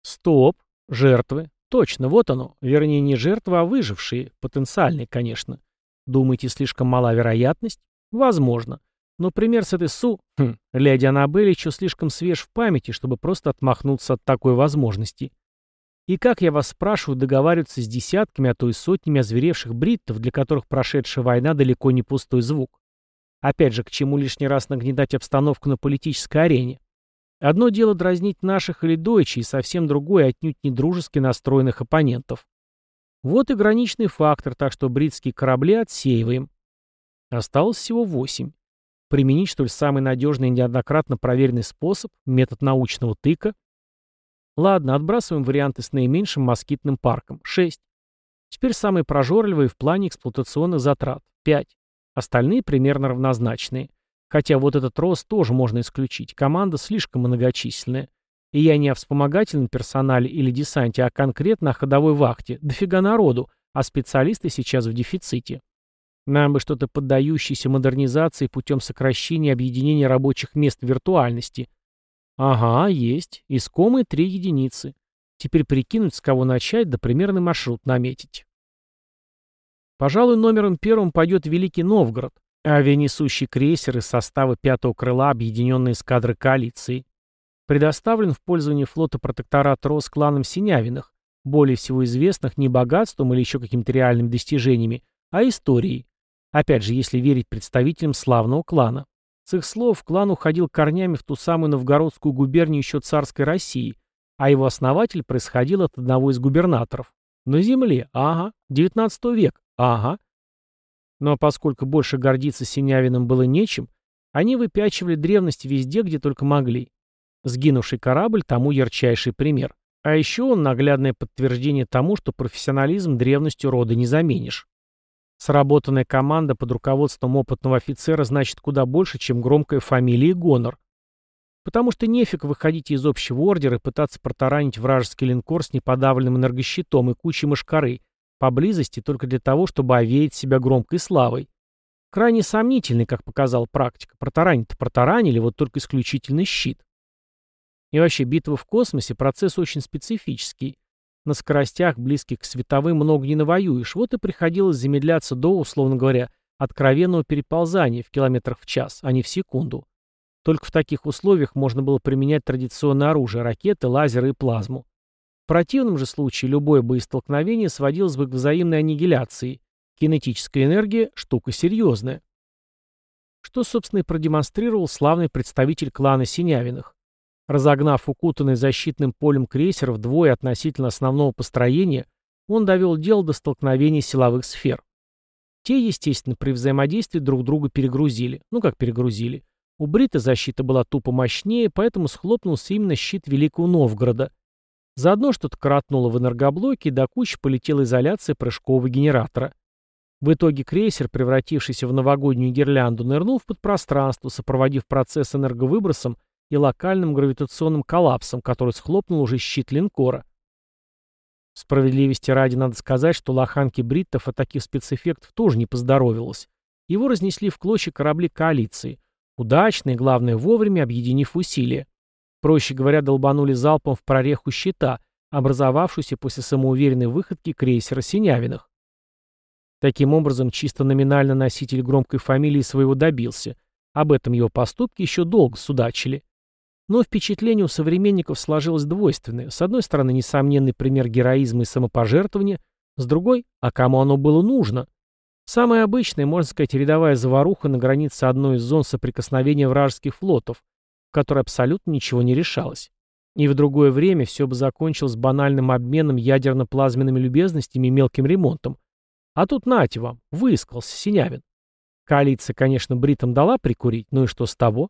Стоп, жертвы. Точно, вот оно. Вернее, не жертвы, а выжившие. Потенциальные, конечно. Думаете, слишком мала вероятность? Возможно. Но пример с этой Су, хм, леди Аннабель еще слишком свеж в памяти, чтобы просто отмахнуться от такой возможности. И как, я вас спрашиваю, договариваться с десятками, а то и сотнями озверевших бриттов, для которых прошедшая война далеко не пустой звук? Опять же, к чему лишний раз нагнетать обстановку на политической арене? Одно дело дразнить наших или дойчи, и совсем другое отнюдь не дружески настроенных оппонентов. Вот и граничный фактор, так что бритские корабли отсеиваем. Осталось всего восемь. Применить, что ли, самый надежный и неоднократно проверенный способ, метод научного тыка? Ладно, отбрасываем варианты с наименьшим москитным парком. Шесть. Теперь самые прожорливые в плане эксплуатационных затрат. Пять. Остальные примерно равнозначные. Хотя вот этот рост тоже можно исключить. Команда слишком многочисленная. И я не о вспомогательном персонале или десанте, а конкретно о ходовой вахте. Дофига народу, а специалисты сейчас в дефиците. Нам бы что-то поддающееся модернизации путем сокращения и объединения рабочих мест виртуальности. Ага, есть. Искомые три единицы. Теперь прикинуть, с кого начать, да примерный маршрут наметить. Пожалуй, номером первым пойдет Великий Новгород, авианесущий крейсер из состава пятого крыла объединенной эскадры коалиции. Предоставлен в пользование флота протекторат РОС кланом Синявиных, более всего известных не богатством или еще какими-то реальными достижениями, а историей. Опять же, если верить представителям славного клана. С их слов, клан уходил корнями в ту самую новгородскую губернию еще царской России, а его основатель происходил от одного из губернаторов. На земле, ага, 19 век, Ага. Но поскольку больше гордиться Синявиным было нечем, они выпячивали древность везде, где только могли. Сгинувший корабль тому ярчайший пример. А еще он наглядное подтверждение тому, что профессионализм древностью рода не заменишь. Сработанная команда под руководством опытного офицера значит куда больше, чем громкая фамилия гонор. Потому что нефиг выходить из общего ордера и пытаться протаранить вражеский линкор с неподавленным энергощитом и кучей мышкары, поблизости только для того, чтобы овеять себя громкой славой. Крайне сомнительный, как показала практика. Протаранить-то протаранили, вот только исключительный щит. И вообще, битва в космосе – процесс очень специфический. На скоростях, близких к световым, много не навоюешь, вот и приходилось замедляться до, условно говоря, откровенного переползания в километрах в час, а не в секунду. Только в таких условиях можно было применять традиционное оружие – ракеты, лазеры и плазму. В противном же случае любое боестолкновение сводилось бы к взаимной аннигиляции. Кинетическая энергия – штука серьезная. Что, собственно, и продемонстрировал славный представитель клана Синявиных. Разогнав укутанный защитным полем крейсер вдвое относительно основного построения, он довел дело до столкновения силовых сфер. Те, естественно, при взаимодействии друг друга перегрузили. Ну как перегрузили? У Брита защита была тупо мощнее, поэтому схлопнулся именно щит Великого Новгорода. Заодно что-то кратнуло в энергоблоке, и до кучи полетела изоляция прыжкового генератора. В итоге крейсер, превратившийся в новогоднюю гирлянду, нырнул в подпространство, сопроводив процесс энерговыбросом и локальным гравитационным коллапсом, который схлопнул уже щит линкора. Справедливости ради надо сказать, что лоханке бриттов от таких спецэффектов тоже не поздоровилось. Его разнесли в клочья корабли коалиции. Удачно и, главное, вовремя объединив усилия. Проще говоря, долбанули залпом в прореху щита, образовавшуюся после самоуверенной выходки крейсера Синявиных. Таким образом, чисто номинально носитель громкой фамилии своего добился. Об этом его поступке еще долго судачили. Но впечатление у современников сложилось двойственное. С одной стороны, несомненный пример героизма и самопожертвования, с другой, а кому оно было нужно? Самая обычная, можно сказать, рядовая заваруха на границе одной из зон соприкосновения вражеских флотов, которой абсолютно ничего не решалось. И в другое время все бы закончилось банальным обменом ядерно-плазменными любезностями и мелким ремонтом. А тут нате вам, выискался Синявин. Коалиция, конечно, бритам дала прикурить, но и что с того?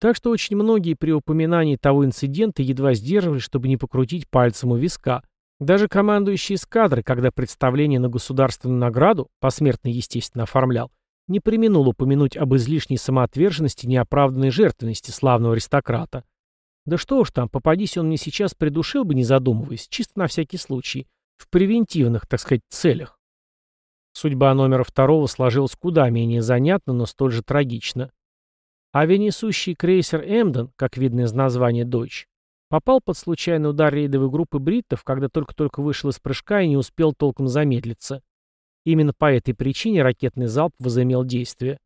Так что очень многие при упоминании того инцидента едва сдерживались, чтобы не покрутить пальцем у виска. Даже командующий эскадры, когда представление на государственную награду, посмертно, естественно, оформлял, не применул упомянуть об излишней самоотверженности и неоправданной жертвенности славного аристократа. Да что уж там, попадись он мне сейчас, придушил бы, не задумываясь, чисто на всякий случай, в превентивных, так сказать, целях. Судьба номера второго сложилась куда менее занятно, но столь же трагично. Авианесущий крейсер «Эмден», как видно из названия «Дойч», попал под случайный удар рейдовой группы бриттов, когда только-только вышел из прыжка и не успел толком замедлиться. Именно по этой причине ракетный залп возымел действие.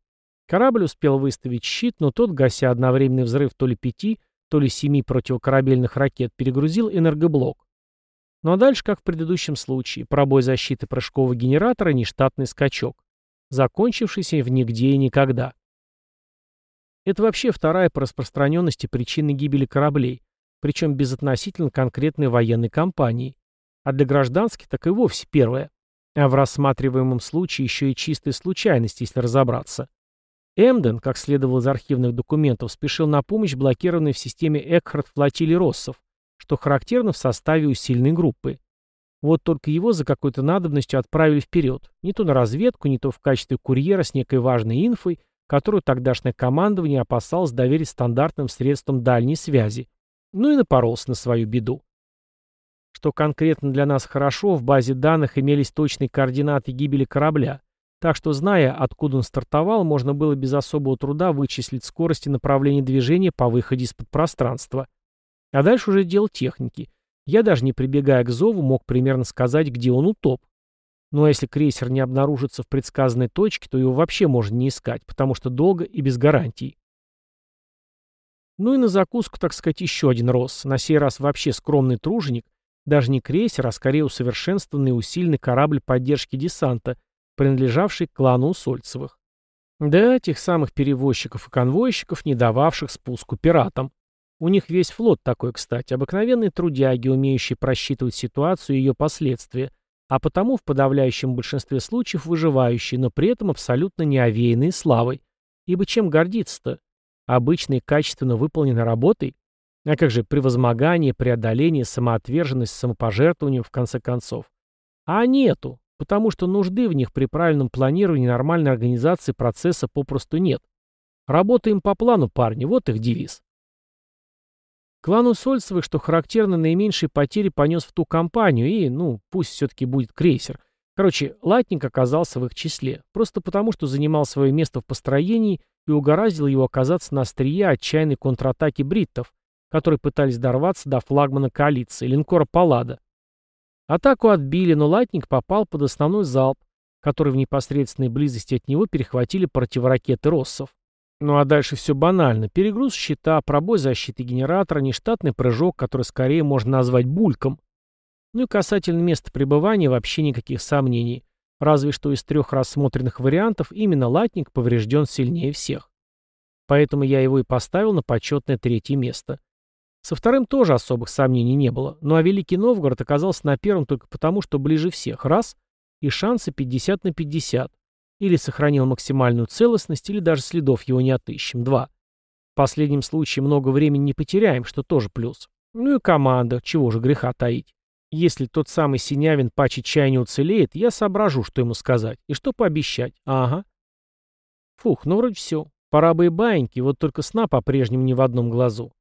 Корабль успел выставить щит, но тот, гася одновременный взрыв то ли пяти, то ли семи противокорабельных ракет, перегрузил энергоблок. Ну а дальше, как в предыдущем случае, пробой защиты прыжкового генератора нештатный скачок, закончившийся в нигде и никогда. Это вообще вторая по распространенности причина гибели кораблей, причем безотносительно конкретной военной кампании. А для гражданских так и вовсе первая. А в рассматриваемом случае еще и чистая случайность, если разобраться. Эмден, как следовало из архивных документов, спешил на помощь блокированной в системе Экхард флотилии Россов, что характерно в составе усиленной группы. Вот только его за какой-то надобностью отправили вперед, не то на разведку, не то в качестве курьера с некой важной инфой, которую тогдашнее командование опасалось доверить стандартным средствам дальней связи, ну и напоролся на свою беду. Что конкретно для нас хорошо, в базе данных имелись точные координаты гибели корабля, так что, зная, откуда он стартовал, можно было без особого труда вычислить скорость и направление движения по выходе из-под пространства. А дальше уже дело техники. Я даже не прибегая к зову, мог примерно сказать, где он утоп. Ну а если крейсер не обнаружится в предсказанной точке, то его вообще можно не искать, потому что долго и без гарантий. Ну и на закуску, так сказать, еще один рос. На сей раз вообще скромный труженик, даже не крейсер, а скорее усовершенствованный и усиленный корабль поддержки десанта, принадлежавший клану Усольцевых. Да, тех самых перевозчиков и конвойщиков, не дававших спуску пиратам. У них весь флот такой, кстати, обыкновенные трудяги, умеющие просчитывать ситуацию и ее последствия, а потому в подавляющем большинстве случаев выживающие, но при этом абсолютно не овеянные славой. Ибо чем гордиться-то? Обычной качественно выполненной работой? А как же превозмогание, преодоление, самоотверженность, самопожертвование в конце концов? А нету, потому что нужды в них при правильном планировании нормальной организации процесса попросту нет. Работаем по плану, парни, вот их девиз. Клан Усольцевых, что характерно, наименьшие потери понес в ту компанию, и, ну, пусть все-таки будет крейсер. Короче, латник оказался в их числе, просто потому, что занимал свое место в построении и угораздило его оказаться на острие отчаянной контратаки бриттов, которые пытались дорваться до флагмана коалиции, линкора Паллада. Атаку отбили, но латник попал под основной залп, который в непосредственной близости от него перехватили противоракеты Россов. Ну а дальше все банально. Перегруз щита, пробой защиты генератора, нештатный прыжок, который скорее можно назвать бульком. Ну и касательно места пребывания вообще никаких сомнений. Разве что из трех рассмотренных вариантов именно латник поврежден сильнее всех. Поэтому я его и поставил на почетное третье место. Со вторым тоже особых сомнений не было, ну а Великий Новгород оказался на первом только потому, что ближе всех, раз, и шансы 50 на 50. Или сохранил максимальную целостность, или даже следов его не отыщем. Два. В последнем случае много времени не потеряем, что тоже плюс. Ну и команда, чего же греха таить. Если тот самый Синявин по чая не уцелеет, я соображу, что ему сказать и что пообещать. Ага. Фух, ну вроде все. Пора бы и баиньки, вот только сна по-прежнему ни в одном глазу.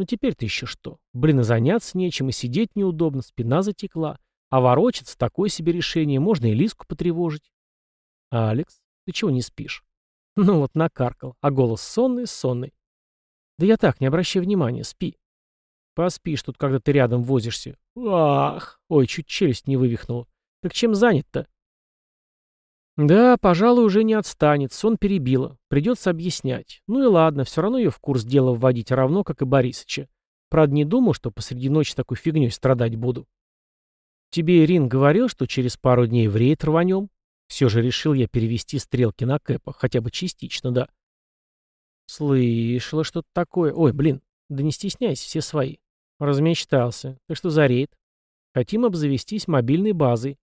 Ну теперь-то еще что? Блин, и заняться нечем, и сидеть неудобно, спина затекла. А ворочаться — такое себе решение, можно и Лиску потревожить. «Алекс, ты чего не спишь?» [laughs] Ну вот накаркал, а голос сонный-сонный. «Да я так, не обращай внимания, спи». «Поспишь тут, когда ты рядом возишься». «Ах!» Ой, чуть челюсть не вывихнула. «Так чем занят-то?» «Да, пожалуй, уже не отстанет, сон перебила. Придется объяснять. Ну и ладно, все равно ее в курс дела вводить равно, как и Борисыча. Правда, не думал, что посреди ночи такой фигней страдать буду». «Тебе Ирин говорил, что через пару дней в рейд рванем?» Все же решил я перевести стрелки на Кэпа, хотя бы частично, да. Слышала что-то такое. Ой, блин, да не стесняйся, все свои. Размечтался. Так что за рейд? Хотим обзавестись мобильной базой.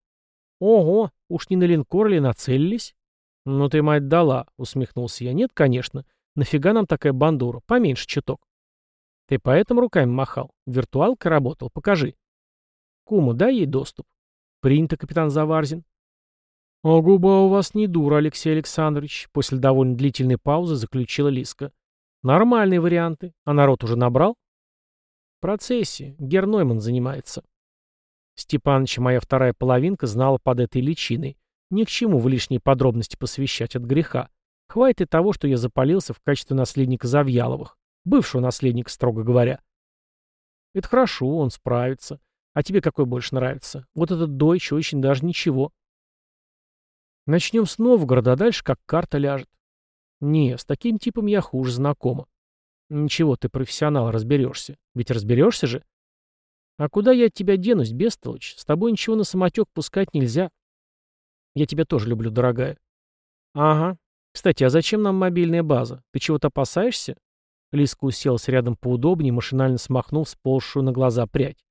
Ого, уж не на линкор ли нацелились? Ну ты, мать, дала, усмехнулся я. Нет, конечно. Нафига нам такая бандура? Поменьше чуток. Ты поэтому руками махал? Виртуалка работал? Покажи. Куму, дай ей доступ. Принято, капитан Заварзин. «А губа у вас не дура, Алексей Александрович», — после довольно длительной паузы заключила Лиска. «Нормальные варианты. А народ уже набрал?» «В процессе. Гернойман занимается». Степаныч, моя вторая половинка, знала под этой личиной. Ни к чему в лишние подробности посвящать от греха. Хватит и того, что я запалился в качестве наследника Завьяловых. Бывшего наследника, строго говоря. Это хорошо, он справится. А тебе какой больше нравится? Вот этот дойч очень даже ничего. Начнем с Новгорода, а дальше как карта ляжет. Не, с таким типом я хуже знакома. Ничего, ты профессионал, разберешься. Ведь разберешься же? А куда я от тебя денусь, бестолочь? С тобой ничего на самотек пускать нельзя. Я тебя тоже люблю, дорогая. Ага. Кстати, а зачем нам мобильная база? Ты чего-то опасаешься? Лиска уселась рядом поудобнее, машинально смахнув сползшую на глаза прядь.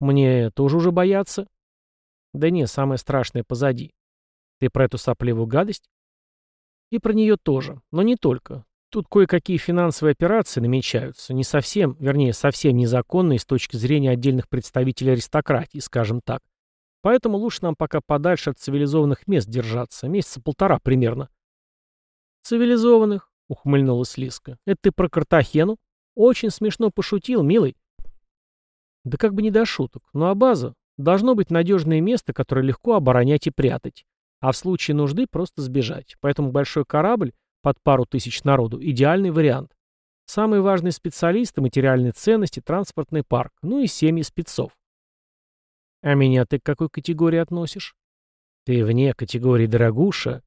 Мне тоже уже бояться? Да не, самое страшное позади. Ты про эту сопливую гадость? И про нее тоже, но не только. Тут кое-какие финансовые операции намечаются, не совсем, вернее, совсем незаконные с точки зрения отдельных представителей аристократии, скажем так. Поэтому лучше нам пока подальше от цивилизованных мест держаться, месяца полтора примерно. Цивилизованных, ухмыльнулась Лиска. Это ты про Картахену? Очень смешно пошутил, милый. Да как бы не до шуток. Ну а база? Должно быть надежное место, которое легко оборонять и прятать. А в случае нужды просто сбежать. Поэтому большой корабль под пару тысяч народу – идеальный вариант. Самые важные специалисты, материальные ценности, транспортный парк, ну и семьи спецов. А меня ты к какой категории относишь? Ты вне категории дорогуша.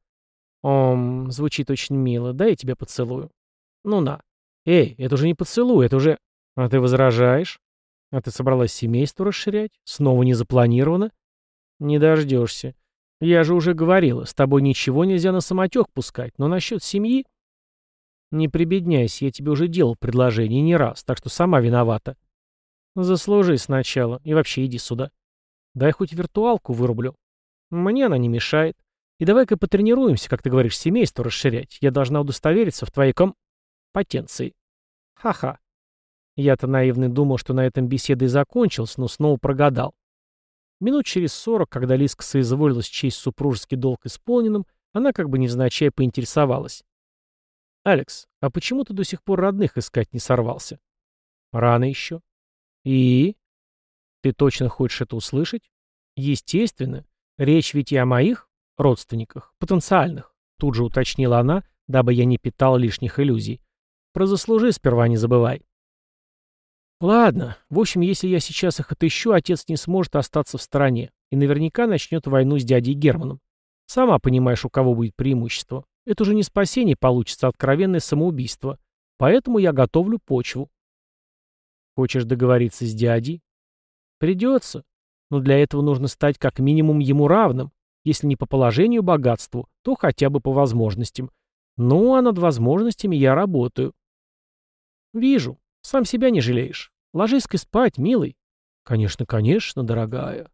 Ом, звучит очень мило, дай я тебя поцелую. Ну на. Эй, это уже не поцелуй, это уже... А ты возражаешь? А ты собралась семейство расширять? Снова не запланировано? Не дождешься. Я же уже говорила, с тобой ничего нельзя на самотек пускать, но насчет семьи... Не прибедняйся, я тебе уже делал предложение не раз, так что сама виновата. Заслужи сначала и вообще иди сюда. Дай хоть виртуалку вырублю. Мне она не мешает. И давай-ка потренируемся, как ты говоришь, семейство расширять. Я должна удостовериться в твоей ком... потенции. Ха-ха. Я-то наивный думал, что на этом беседа и закончилась, но снова прогадал. Минут через сорок, когда Лиска соизволилась честь супружеский долг исполненным, она как бы невзначай поинтересовалась. Алекс, а почему ты до сих пор родных искать не сорвался? Рано еще. И? Ты точно хочешь это услышать? Естественно. Речь ведь и о моих родственниках, потенциальных. Тут же уточнила она, дабы я не питал лишних иллюзий. Про заслужи сперва не забывай. Ладно, в общем, если я сейчас их отыщу, отец не сможет остаться в стороне и наверняка начнет войну с дядей Германом. Сама понимаешь, у кого будет преимущество. Это уже не спасение получится, а откровенное самоубийство. Поэтому я готовлю почву. Хочешь договориться с дядей? Придется. Но для этого нужно стать как минимум ему равным. Если не по положению богатству, то хотя бы по возможностям. Ну, а над возможностями я работаю. Вижу. Сам себя не жалеешь. Ложись-ка спать, милый. Конечно, конечно, дорогая.